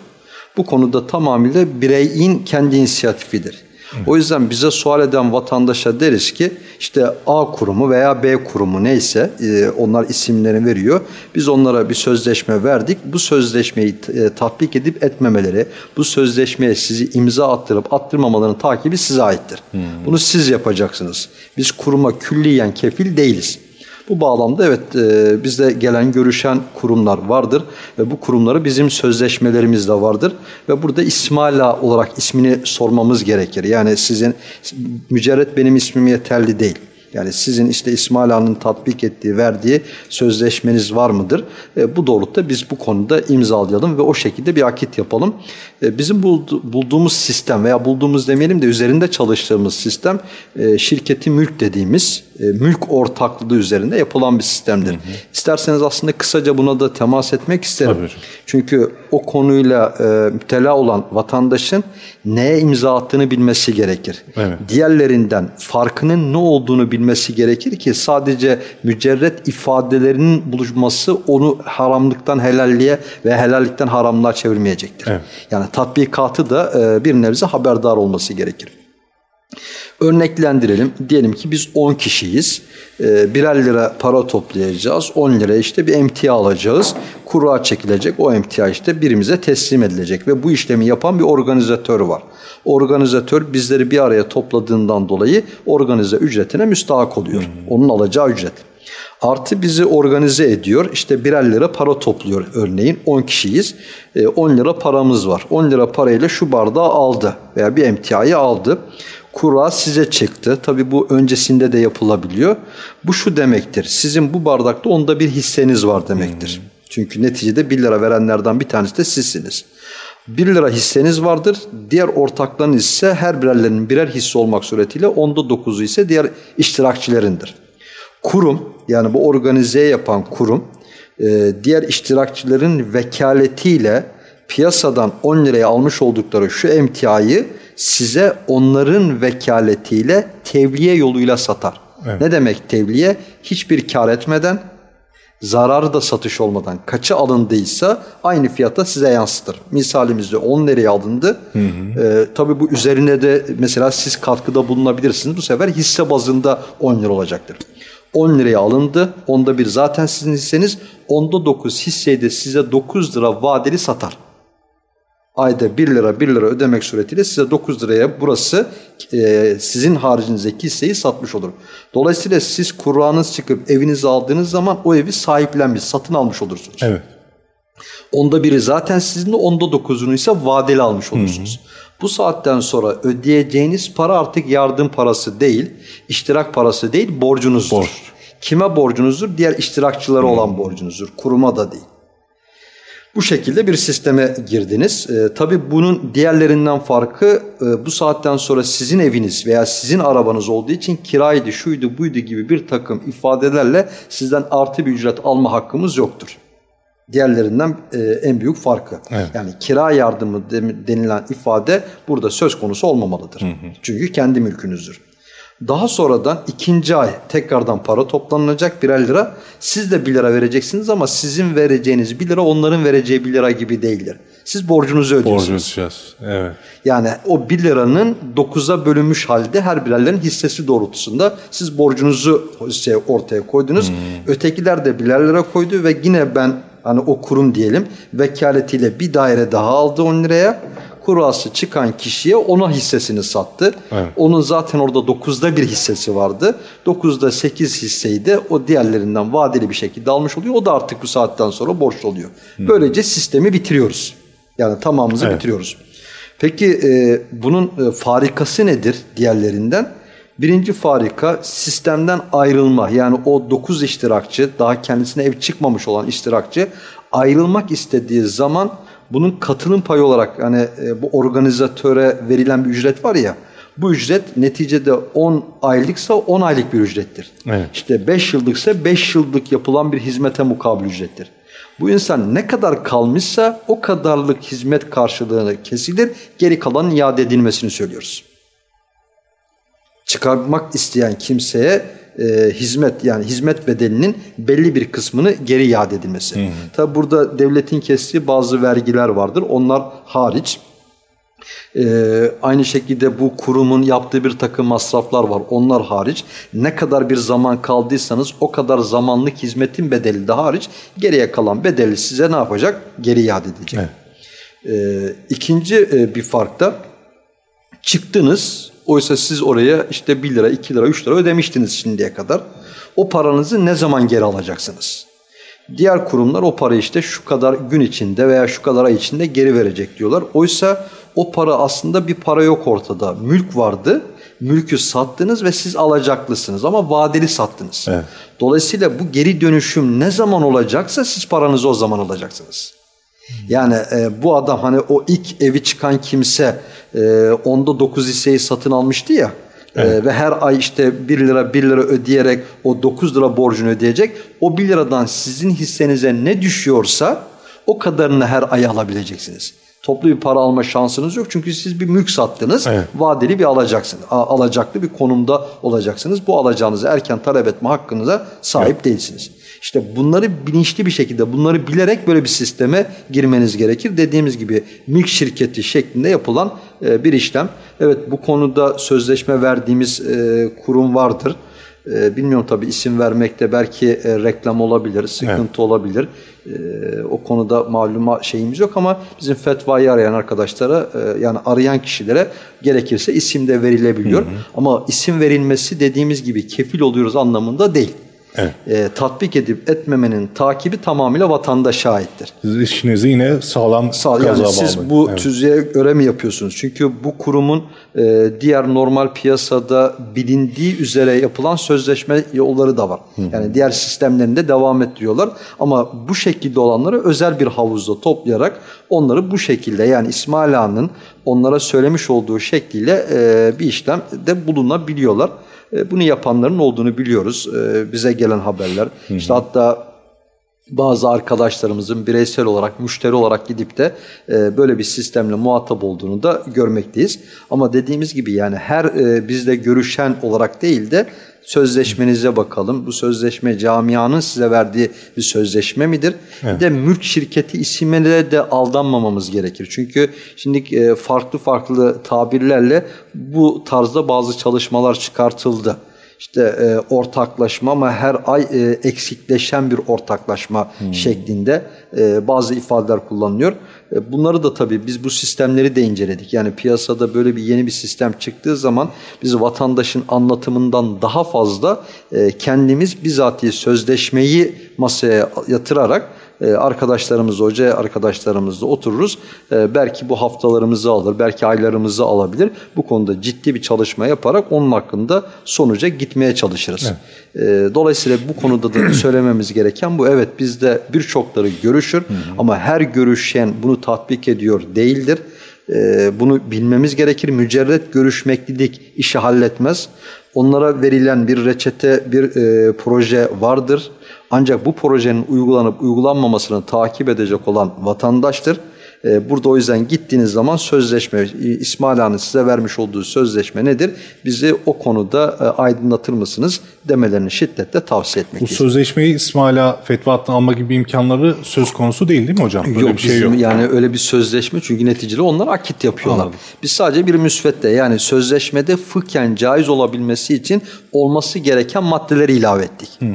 Bu konuda tamamıyla bireyin kendi inisiyatifidir. O yüzden bize sual eden vatandaşa deriz ki işte A kurumu veya B kurumu neyse e, onlar isimlerini veriyor. Biz onlara bir sözleşme verdik. Bu sözleşmeyi e, tatbik edip etmemeleri, bu sözleşmeye sizi imza attırıp attırmamalarının takibi size aittir. Hmm. Bunu siz yapacaksınız. Biz kuruma külliyen kefil değiliz. Bu bağlamda evet e, bizde gelen görüşen kurumlar vardır ve bu kurumları bizim sözleşmelerimiz de vardır ve burada İsmaila olarak ismini sormamız gerekir. Yani sizin mücerret benim ismim yeterli değil. Yani sizin işte İsmail Han'ın tatbik ettiği, verdiği sözleşmeniz var mıdır? E, bu doğrultuda biz bu konuda imzalayalım ve o şekilde bir akit yapalım. E, bizim buldu, bulduğumuz sistem veya bulduğumuz demeyelim de üzerinde çalıştığımız sistem e, şirketi mülk dediğimiz e, mülk ortaklığı üzerinde yapılan bir sistemdir. Hı hı. İsterseniz aslında kısaca buna da temas etmek isterim. Tabii. Çünkü o konuyla e, müptela olan vatandaşın neye imza attığını bilmesi gerekir. Evet. Diğerlerinden farkının ne olduğunu bilmesi gerekir ki sadece mücerret ifadelerinin buluşması onu haramlıktan helalliğe ve helallikten haramlığa çevirmeyecektir. Evet. Yani tatbikatı da e, bir nebze haberdar olması gerekir. Örneklendirelim. Diyelim ki biz 10 kişiyiz. E, birer lira para toplayacağız. 10 lira işte bir emtia alacağız. Kura çekilecek. O emtia işte birimize teslim edilecek. Ve bu işlemi yapan bir organizatör var. Organizatör bizleri bir araya topladığından dolayı organize ücretine müstahak oluyor. Hmm. Onun alacağı ücret. Artı bizi organize ediyor. İşte birer lira para topluyor örneğin. 10 kişiyiz. 10 e, lira paramız var. 10 lira parayla şu bardağı aldı veya bir emtiayı aldı. Kura size çıktı. Tabi bu öncesinde de yapılabiliyor. Bu şu demektir. Sizin bu bardakta onda bir hisseniz var demektir. Hmm. Çünkü neticede 1 lira verenlerden bir tanesi de sizsiniz. 1 lira hisseniz vardır. Diğer ortakların ise her birerlerinin birer hisse olmak suretiyle onda 9'u ise diğer iştirakçilerindir. Kurum yani bu organize yapan kurum e, diğer iştirakçilerin vekaletiyle piyasadan 10 liraya almış oldukları şu emtiayı size onların vekaletiyle tevliye yoluyla satar. Evet. Ne demek tevliye? Hiçbir kar etmeden, zararı da satış olmadan kaçı alındıysa aynı fiyata size yansıtır. Misalimizde 10 liraya alındı. Hı hı. Ee, tabii bu üzerine de mesela siz katkıda bulunabilirsiniz. Bu sefer hisse bazında 10 lira olacaktır. 10 liraya alındı. Onda bir zaten sizin hisseniz. Onda 9 hisseyi de size 9 lira vadeli satar. Ayda 1 lira 1 lira ödemek suretiyle size 9 liraya burası e, sizin haricinizdeki hisseyi satmış olur. Dolayısıyla siz Kur'an'ınız çıkıp evinizi aldığınız zaman o evi sahiplenmiş, satın almış olursunuz. Evet. Onda biri zaten sizin de onda dokuzunu ise vadeli almış olursunuz. Hı hı. Bu saatten sonra ödeyeceğiniz para artık yardım parası değil, iştirak parası değil, borcunuzdur. Borç. Kime borcunuzdur? Diğer iştirakçılara olan borcunuzdur. Kuruma da değil. Bu şekilde bir sisteme girdiniz. E, tabii bunun diğerlerinden farkı e, bu saatten sonra sizin eviniz veya sizin arabanız olduğu için kiraydı, şuydu, buydu gibi bir takım ifadelerle sizden artı bir ücret alma hakkımız yoktur diğerlerinden e, en büyük farkı. Evet. Yani kira yardımı denilen ifade burada söz konusu olmamalıdır. Hı hı. Çünkü kendi mülkünüzdür. Daha sonradan ikinci ay tekrardan para toplanacak birer lira. Siz de bir lira vereceksiniz ama sizin vereceğiniz bir lira onların vereceği bir lira gibi değildir. Siz borcunuzu ödüyorsunuz. Borcunuz evet. Yani o bir liranın dokuza bölünmüş halde her birerlerin hissesi doğrultusunda siz borcunuzu ortaya koydunuz. Hmm. Ötekiler de birer lira koydu ve yine ben hani o kurum diyelim vekaletiyle bir daire daha aldı 10 liraya. Kurası çıkan kişiye ona hissesini sattı. Evet. Onun zaten orada 9'da bir hissesi vardı. 9'da 8 hisseyi de o diğerlerinden vadeli bir şekilde almış oluyor. O da artık bu saatten sonra borçlu oluyor. Hmm. Böylece sistemi bitiriyoruz. Yani tamamımızı evet. bitiriyoruz. Peki e, bunun e, farikası nedir diğerlerinden? Birinci farika sistemden ayrılma. Yani o dokuz iştirakçı daha kendisine ev çıkmamış olan iştirakçı ayrılmak istediği zaman bunun katılım payı olarak hani e, bu organizatöre verilen bir ücret var ya bu ücret neticede 10 aylıksa 10 aylık bir ücrettir. Evet. İşte 5 yıllıksa 5 yıllık yapılan bir hizmete mukabil ücrettir. Bu insan ne kadar kalmışsa o kadarlık hizmet karşılığını kesilir, geri kalan iade edilmesini söylüyoruz. Çıkarmak isteyen kimseye e, hizmet yani hizmet bedelinin belli bir kısmını geri iade edilmesi. Tabi burada devletin kestiği bazı vergiler vardır. Onlar hariç. Ee, aynı şekilde bu kurumun yaptığı bir takım masraflar var. Onlar hariç ne kadar bir zaman kaldıysanız o kadar zamanlık hizmetin bedeli de hariç geriye kalan bedeli size ne yapacak? Geri iade edecek. Evet. Ee, ikinci e, bir fark da çıktınız oysa siz oraya işte 1 lira 2 lira 3 lira ödemiştiniz şimdiye kadar. O paranızı ne zaman geri alacaksınız? Diğer kurumlar o parayı işte şu kadar gün içinde veya şu kadar ay içinde geri verecek diyorlar. Oysa o para aslında bir para yok ortada. Mülk vardı. Mülkü sattınız ve siz alacaklısınız ama vadeli sattınız. Evet. Dolayısıyla bu geri dönüşüm ne zaman olacaksa siz paranızı o zaman alacaksınız. Yani e, bu adam hani o ilk evi çıkan kimse e, onda 9 hisseyi satın almıştı ya. E, evet. ve her ay işte 1 lira 1 lira ödeyerek o 9 lira borcunu ödeyecek. O 1 liradan sizin hissenize ne düşüyorsa o kadarını her ay alabileceksiniz toplu bir para alma şansınız yok. Çünkü siz bir mülk sattınız. Evet. Vadeli bir alacaksınız. Alacaklı bir konumda olacaksınız. Bu alacağınızı erken talep etme hakkınıza sahip evet. değilsiniz. İşte bunları bilinçli bir şekilde, bunları bilerek böyle bir sisteme girmeniz gerekir. Dediğimiz gibi mülk şirketi şeklinde yapılan e, bir işlem. Evet bu konuda sözleşme verdiğimiz e, kurum vardır. E, bilmiyorum tabii isim vermekte belki e, reklam olabilir, sıkıntı evet. olabilir. E, o konuda maluma şeyimiz yok ama bizim fetvayı arayan arkadaşlara e, yani arayan kişilere gerekirse isim de verilebiliyor. Hı hı. Ama isim verilmesi dediğimiz gibi kefil oluyoruz anlamında değil evet. e, tatbik edip etmemenin takibi tamamıyla vatandaşa aittir. Siz işinizi yine sağlam Sağ, yani bağlı. Siz bu evet. tüzüğe göre mi yapıyorsunuz? Çünkü bu kurumun e, diğer normal piyasada bilindiği üzere yapılan sözleşme yolları da var. Hı. Yani diğer sistemlerinde devam ettiriyorlar. Ama bu şekilde olanları özel bir havuzda toplayarak onları bu şekilde yani İsmail Ağa'nın onlara söylemiş olduğu şekliyle e, bir işlemde bulunabiliyorlar. E, bunu yapanların olduğunu biliyoruz. E, bize gelen haberler. Hı hı. İşte hatta bazı arkadaşlarımızın bireysel olarak, müşteri olarak gidip de e, böyle bir sistemle muhatap olduğunu da görmekteyiz. Ama dediğimiz gibi yani her e, bizle görüşen olarak değil de sözleşmenize bakalım. Bu sözleşme camianın size verdiği bir sözleşme midir? Evet. Bir de mülk şirketi isimlerine de aldanmamamız gerekir. Çünkü şimdi e, farklı farklı tabirlerle bu tarzda bazı çalışmalar çıkartıldı işte e, ortaklaşma ama her ay e, eksikleşen bir ortaklaşma hmm. şeklinde e, bazı ifadeler kullanılıyor. E, bunları da tabii biz bu sistemleri de inceledik. Yani piyasada böyle bir yeni bir sistem çıktığı zaman biz vatandaşın anlatımından daha fazla e, kendimiz bizatihi sözleşmeyi masaya yatırarak e, arkadaşlarımız, hoca arkadaşlarımızla otururuz. E, belki bu haftalarımızı alır, belki aylarımızı alabilir. Bu konuda ciddi bir çalışma yaparak onun hakkında sonuca gitmeye çalışırız. Evet. E, dolayısıyla bu konuda da söylememiz gereken bu. Evet bizde birçokları görüşür hı hı. ama her görüşen bunu tatbik ediyor değildir. Bunu bilmemiz gerekir. Mücerret görüşmeklilik işi halletmez. Onlara verilen bir reçete, bir e, proje vardır. Ancak bu projenin uygulanıp uygulanmamasını takip edecek olan vatandaştır. Ee, burada o yüzden gittiğiniz zaman sözleşme, İsmail Han'ın size vermiş olduğu sözleşme nedir? Bizi o konuda e, aydınlatır mısınız demelerini şiddetle tavsiye etmek Bu sözleşmeyi İsmail'a fetva alma gibi imkanları söz konusu değil değil mi hocam? Böyle yok, bir şey yok. Yani öyle bir sözleşme çünkü neticede onlar akit yapıyorlar. Anladım. Biz sadece bir müsvedde yani sözleşmede fıkhen caiz olabilmesi için olması gereken maddeleri ilave ettik. Hı hı.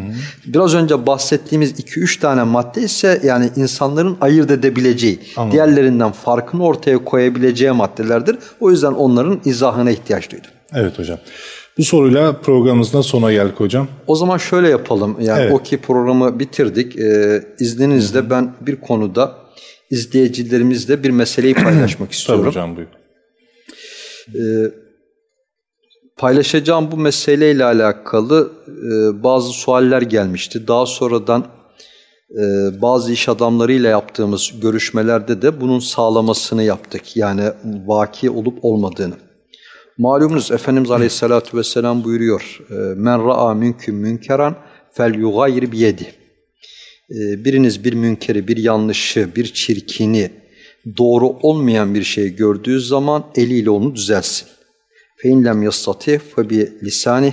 Biraz önce bahsettiğimiz 2-3 tane madde ise yani insanların ayırt edebileceği, Anladım. Diğerlerinden farkını ortaya koyabileceği maddelerdir. O yüzden onların izahına ihtiyaç duydum. Evet hocam. Bu soruyla programımızın sona geldik hocam. O zaman şöyle yapalım. Yani evet. o ki programı bitirdik. Ee, izninizle Hı-hı. ben bir konuda izleyicilerimizle bir meseleyi paylaşmak istiyorum. Tabii hocam buyurun. Ee, paylaşacağım bu meseleyle alakalı e, bazı sualler gelmişti. Daha sonradan bazı iş adamlarıyla yaptığımız görüşmelerde de bunun sağlamasını yaptık. Yani vaki olup olmadığını. Malumunuz Efendimiz Aleyhisselatü Vesselam buyuruyor. E, Men ra'a mümkün münkeran fel yugayir biyedi. e, biriniz bir münkeri, bir yanlışı, bir çirkini, doğru olmayan bir şey gördüğü zaman eliyle onu düzelsin. فَاِنْ لَمْ يَسْتَطِهْ فَبِلِسَانِهِ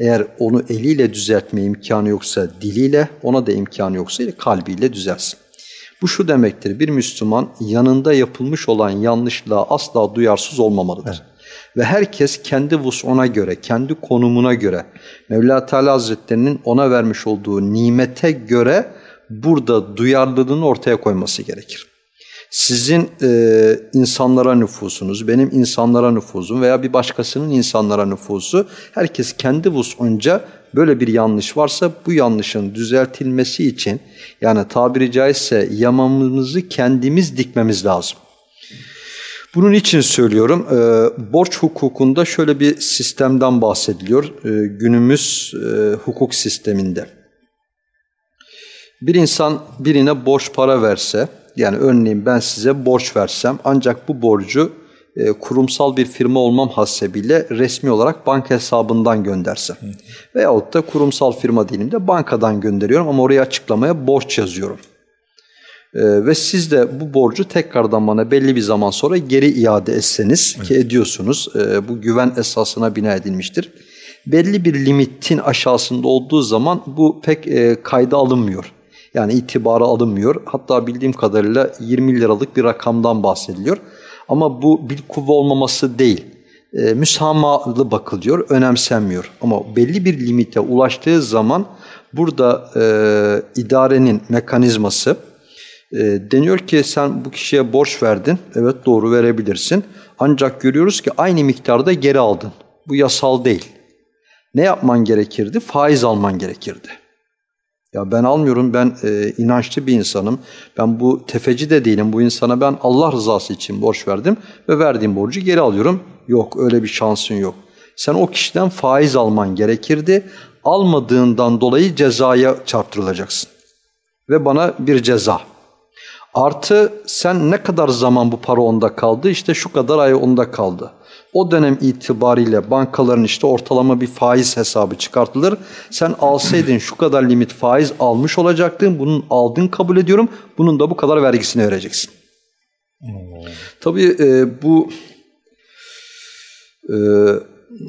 eğer onu eliyle düzeltme imkanı yoksa diliyle, ona da imkanı yoksa kalbiyle düzelsin. Bu şu demektir, bir Müslüman yanında yapılmış olan yanlışlığa asla duyarsız olmamalıdır. Evet. Ve herkes kendi vus'una göre, kendi konumuna göre, Mevla Teala Hazretlerinin ona vermiş olduğu nimete göre burada duyarlılığını ortaya koyması gerekir. Sizin e, insanlara nüfusunuz, benim insanlara nüfuzum veya bir başkasının insanlara nüfusu, herkes kendi vus'unca böyle bir yanlış varsa bu yanlışın düzeltilmesi için yani tabiri caizse yamamımızı kendimiz dikmemiz lazım. Bunun için söylüyorum, e, borç hukukunda şöyle bir sistemden bahsediliyor e, günümüz e, hukuk sisteminde. Bir insan birine borç para verse, yani örneğin ben size borç versem ancak bu borcu e, kurumsal bir firma olmam hasebiyle resmi olarak banka hesabından göndersem. Hı. Veyahut da kurumsal firma değilim de bankadan gönderiyorum ama oraya açıklamaya borç yazıyorum. E, ve siz de bu borcu tekrardan bana belli bir zaman sonra geri iade etseniz evet. ki ediyorsunuz e, bu güven esasına bina edilmiştir. Belli bir limitin aşağısında olduğu zaman bu pek e, kayda alınmıyor. Yani itibara alınmıyor. Hatta bildiğim kadarıyla 20 liralık bir rakamdan bahsediliyor. Ama bu bir kuvve olmaması değil. E, müsamahalı bakılıyor, önemsenmiyor. Ama belli bir limite ulaştığı zaman burada e, idarenin mekanizması e, deniyor ki sen bu kişiye borç verdin. Evet doğru verebilirsin. Ancak görüyoruz ki aynı miktarda geri aldın. Bu yasal değil. Ne yapman gerekirdi? Faiz alman gerekirdi. Ya ben almıyorum, ben e, inançlı bir insanım. Ben bu tefeci de değilim. Bu insana ben Allah rızası için borç verdim ve verdiğim borcu geri alıyorum. Yok, öyle bir şansın yok. Sen o kişiden faiz alman gerekirdi. Almadığından dolayı cezaya çarptırılacaksın. Ve bana bir ceza. Artı sen ne kadar zaman bu para onda kaldı? İşte şu kadar ay onda kaldı. O dönem itibariyle bankaların işte ortalama bir faiz hesabı çıkartılır. Sen alsaydın şu kadar limit faiz almış olacaktın. Bunun aldın kabul ediyorum. Bunun da bu kadar vergisini vereceksin. Tabii e, bu e,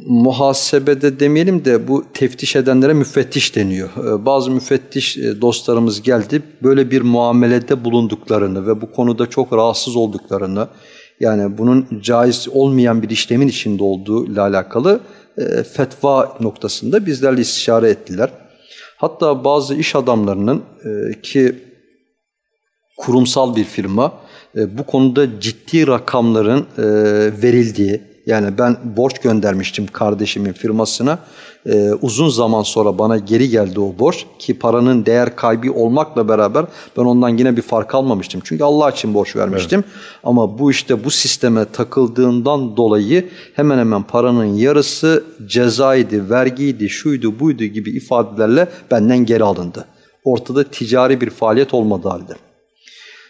muhasebede demeyelim de bu teftiş edenlere müfettiş deniyor. E, bazı müfettiş e, dostlarımız geldi böyle bir muamelede bulunduklarını ve bu konuda çok rahatsız olduklarını yani bunun caiz olmayan bir işlemin içinde olduğu ile alakalı e, fetva noktasında bizlerle istişare ettiler. Hatta bazı iş adamlarının e, ki kurumsal bir firma e, bu konuda ciddi rakamların e, verildiği yani ben borç göndermiştim kardeşimin firmasına. Ee, uzun zaman sonra bana geri geldi o borç ki paranın değer kaybı olmakla beraber ben ondan yine bir fark almamıştım. Çünkü Allah için borç vermiştim. Evet. Ama bu işte bu sisteme takıldığından dolayı hemen hemen paranın yarısı cezaydı, vergiydi, şuydu, buydu gibi ifadelerle benden geri alındı. Ortada ticari bir faaliyet olmadı halde.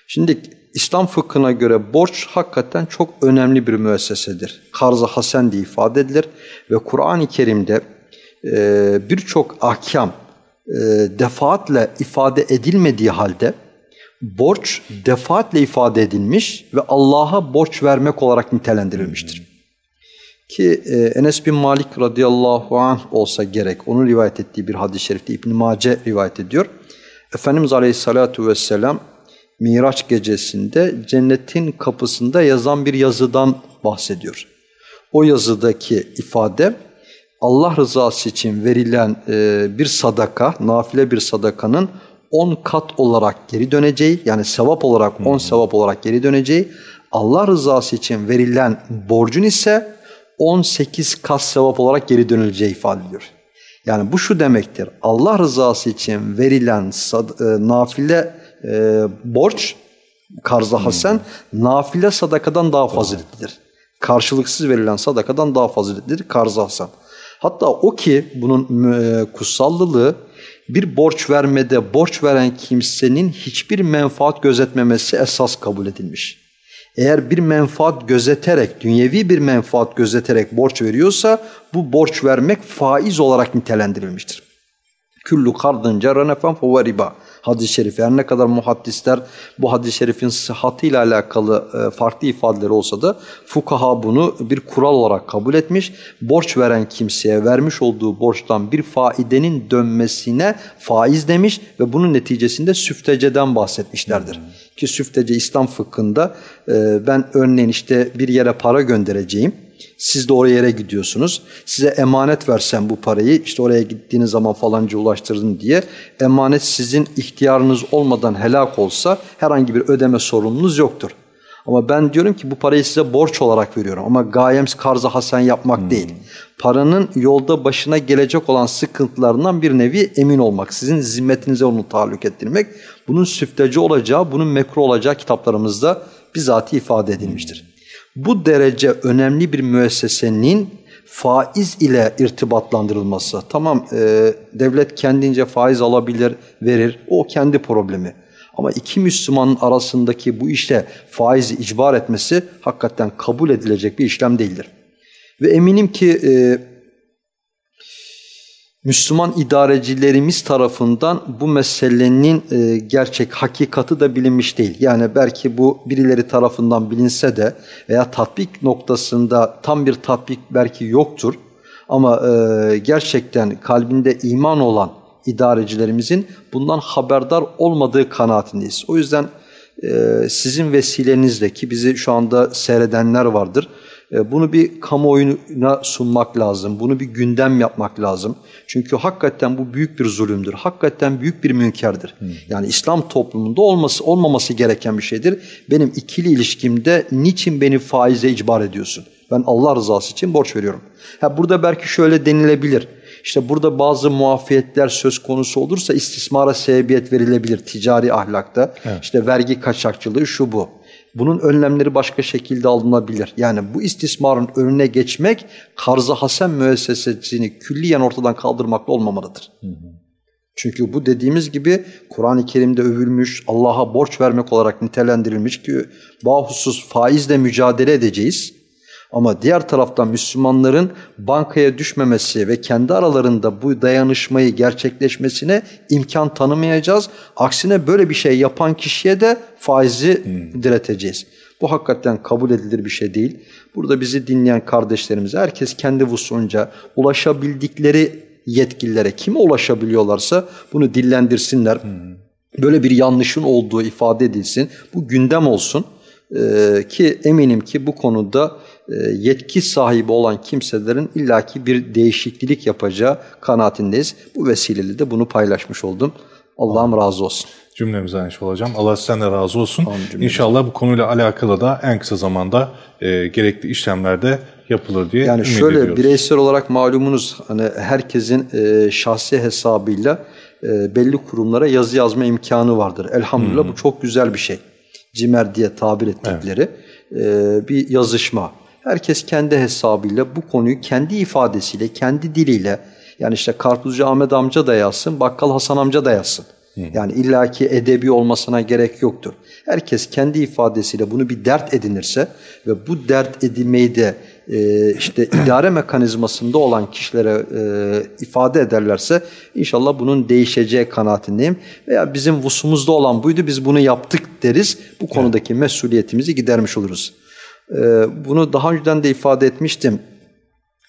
Şimdi İslam fıkhına göre borç hakikaten çok önemli bir müessesedir. Karz-ı hasen diye ifade edilir ve Kur'an-ı Kerim'de e, birçok ahkam e, defaatle ifade edilmediği halde borç defaatle ifade edilmiş ve Allah'a borç vermek olarak nitelendirilmiştir. Ki e, Enes bin Malik radıyallahu anh olsa gerek, onun rivayet ettiği bir hadis-i şerifte İbn-i Mace rivayet ediyor. Efendimiz aleyhissalatu vesselam Miraç gecesinde cennetin kapısında yazan bir yazıdan bahsediyor. O yazıdaki ifade Allah rızası için verilen e, bir sadaka, nafile bir sadakanın 10 kat olarak geri döneceği, yani sevap olarak 10 sevap olarak geri döneceği, Allah rızası için verilen borcun ise 18 kat sevap olarak geri dönüleceği ifade ediyor. Yani bu şu demektir, Allah rızası için verilen sad, e, nafile e, borç karza hmm. hasen hmm. nafile sadakadan daha faziletlidir. Karşılıksız verilen sadakadan daha faziletlidir karza hasen. Hatta o ki bunun e, kutsallılığı bir borç vermede borç veren kimsenin hiçbir menfaat gözetmemesi esas kabul edilmiş. Eğer bir menfaat gözeterek, dünyevi bir menfaat gözeterek borç veriyorsa bu borç vermek faiz olarak nitelendirilmiştir. Küllü kardın cerranefen riba. Hadis-i şerifi. Her ne kadar muhaddisler bu hadis-i şerifin sıhhatıyla alakalı e, farklı ifadeleri olsa da fukaha bunu bir kural olarak kabul etmiş. Borç veren kimseye vermiş olduğu borçtan bir faidenin dönmesine faiz demiş ve bunun neticesinde süfteceden bahsetmişlerdir. Ki süftece İslam fıkhında e, ben örneğin işte bir yere para göndereceğim. Siz de oraya yere gidiyorsunuz. Size emanet versem bu parayı işte oraya gittiğiniz zaman falanca ulaştırın diye emanet sizin ihtiyarınız olmadan helak olsa herhangi bir ödeme sorununuz yoktur. Ama ben diyorum ki bu parayı size borç olarak veriyorum ama gayem karza hasen yapmak hmm. değil. Paranın yolda başına gelecek olan sıkıntılarından bir nevi emin olmak. Sizin zimmetinize onu tahallük ettirmek. Bunun süfteci olacağı, bunun mekruh olacağı kitaplarımızda bizatihi ifade edilmiştir. Bu derece önemli bir müessesenin faiz ile irtibatlandırılması. Tamam e, devlet kendince faiz alabilir, verir. O kendi problemi. Ama iki Müslümanın arasındaki bu işte faizi icbar etmesi hakikaten kabul edilecek bir işlem değildir. Ve eminim ki e, Müslüman idarecilerimiz tarafından bu meselenin e, gerçek hakikati da bilinmiş değil. Yani belki bu birileri tarafından bilinse de veya tatbik noktasında tam bir tatbik belki yoktur. Ama e, gerçekten kalbinde iman olan idarecilerimizin bundan haberdar olmadığı kanaatindeyiz. O yüzden e, sizin vesilenizle ki bizi şu anda seyredenler vardır. E, bunu bir kamuoyuna sunmak lazım. Bunu bir gündem yapmak lazım. Çünkü hakikaten bu büyük bir zulümdür. Hakikaten büyük bir münkerdir. Yani İslam toplumunda olması olmaması gereken bir şeydir. Benim ikili ilişkimde niçin beni faize icbar ediyorsun? Ben Allah rızası için borç veriyorum. Ha burada belki şöyle denilebilir. İşte burada bazı muafiyetler söz konusu olursa istismara sebebiyet verilebilir ticari ahlakta. Evet. İşte vergi kaçakçılığı şu bu. Bunun önlemleri başka şekilde alınabilir. Yani bu istismarın önüne geçmek karza hasen müessesesini külliyen ortadan kaldırmakla olmamalıdır. Hı hı. Çünkü bu dediğimiz gibi Kur'an-ı Kerim'de övülmüş, Allah'a borç vermek olarak nitelendirilmiş ki bahusus faizle mücadele edeceğiz. Ama diğer taraftan Müslümanların bankaya düşmemesi ve kendi aralarında bu dayanışmayı gerçekleşmesine imkan tanımayacağız. Aksine böyle bir şey yapan kişiye de faizi hmm. direteceğiz. Bu hakikaten kabul edilir bir şey değil. Burada bizi dinleyen kardeşlerimize herkes kendi vusunca ulaşabildikleri yetkililere kime ulaşabiliyorlarsa bunu dillendirsinler. Hmm. Böyle bir yanlışın olduğu ifade edilsin. Bu gündem olsun. Ee, ki eminim ki bu konuda yetki sahibi olan kimselerin illaki bir değişiklik yapacağı kanaatindeyiz. Bu vesileyle de bunu paylaşmış oldum. Allah'ım razı olsun. Cümlemize aynı şey olacağım. Allah sizden de razı olsun. İnşallah bu konuyla alakalı da en kısa zamanda e, gerekli işlemlerde yapılır diye yani şöyle ediyoruz. bireysel olarak malumunuz hani herkesin e, şahsi hesabıyla e, belli kurumlara yazı yazma imkanı vardır. Elhamdülillah hmm. bu çok güzel bir şey. Cimer diye tabir ettikleri evet. e, bir yazışma. Herkes kendi hesabıyla bu konuyu kendi ifadesiyle, kendi diliyle yani işte Karpuzcu Ahmet amca da yazsın, Bakkal Hasan amca da yazsın. Yani illaki edebi olmasına gerek yoktur. Herkes kendi ifadesiyle bunu bir dert edinirse ve bu dert edinmeyi de e, işte idare mekanizmasında olan kişilere e, ifade ederlerse inşallah bunun değişeceği kanaatindeyim. Veya bizim vusumuzda olan buydu biz bunu yaptık deriz. Bu konudaki mesuliyetimizi gidermiş oluruz. Ee, bunu daha önceden de ifade etmiştim.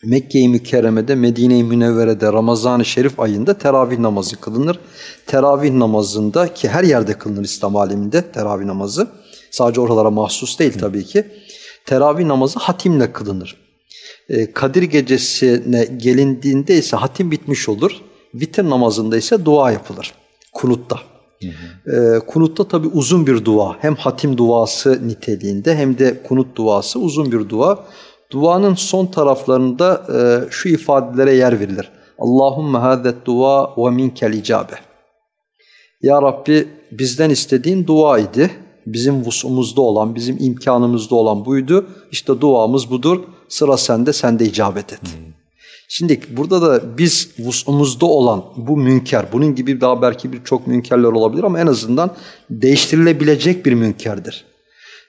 Mekke-i Mükerreme'de, Medine-i Münevvere'de Ramazan-ı Şerif ayında teravih namazı kılınır. Teravih namazında ki her yerde kılınır İslam aleminde teravih namazı. Sadece oralara mahsus değil tabii ki. Teravih namazı hatimle kılınır. Ee, Kadir gecesine gelindiğinde ise hatim bitmiş olur. Vitir namazında ise dua yapılır. Kunutta. E, kunutta tabi uzun bir dua. Hem hatim duası niteliğinde hem de kunut duası uzun bir dua. Duanın son taraflarında e, şu ifadelere yer verilir. Allahümme hadet dua ve minkel icabe. Ya Rabbi bizden istediğin dua idi. Bizim vusumuzda olan, bizim imkanımızda olan buydu. İşte duamız budur. Sıra sende, sen de icabet et. Hmm. Şimdi burada da biz vusumuzda olan bu münker, bunun gibi daha belki birçok münkerler olabilir ama en azından değiştirilebilecek bir münkerdir.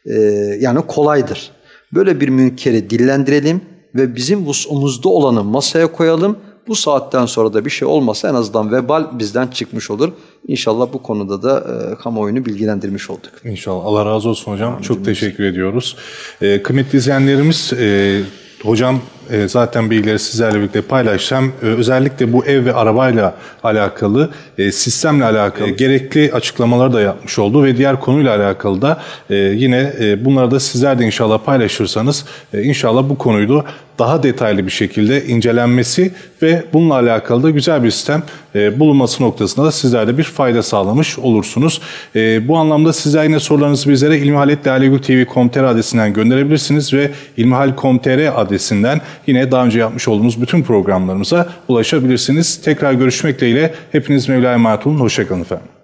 Ee, yani kolaydır. Böyle bir münkeri dillendirelim ve bizim vusumuzda olanı masaya koyalım. Bu saatten sonra da bir şey olmasa en azından vebal bizden çıkmış olur. İnşallah bu konuda da e, kamuoyunu bilgilendirmiş olduk. İnşallah. Allah razı olsun hocam. Çok teşekkür ediyoruz. E, kıymetli izleyenlerimiz e, hocam e, zaten bilgileri sizlerle birlikte paylaşacağım. E, özellikle bu ev ve arabayla alakalı, e, sistemle alakalı gerekli açıklamaları da yapmış oldu ve diğer konuyla alakalı da e, yine e, bunları da sizler de inşallah paylaşırsanız e, inşallah bu konuyu da daha detaylı bir şekilde incelenmesi ve bununla alakalı da güzel bir sistem e, bulunması noktasında da sizler de bir fayda sağlamış olursunuz. E, bu anlamda sizler yine sorularınızı bizlere ilmihaletlalegültv.com.tr adresinden gönderebilirsiniz ve ilmihal.com.tr adresinden yine daha önce yapmış olduğumuz bütün programlarımıza ulaşabilirsiniz. Tekrar görüşmek dileğiyle hepiniz Mevla'ya emanet olun. Hoşçakalın efendim.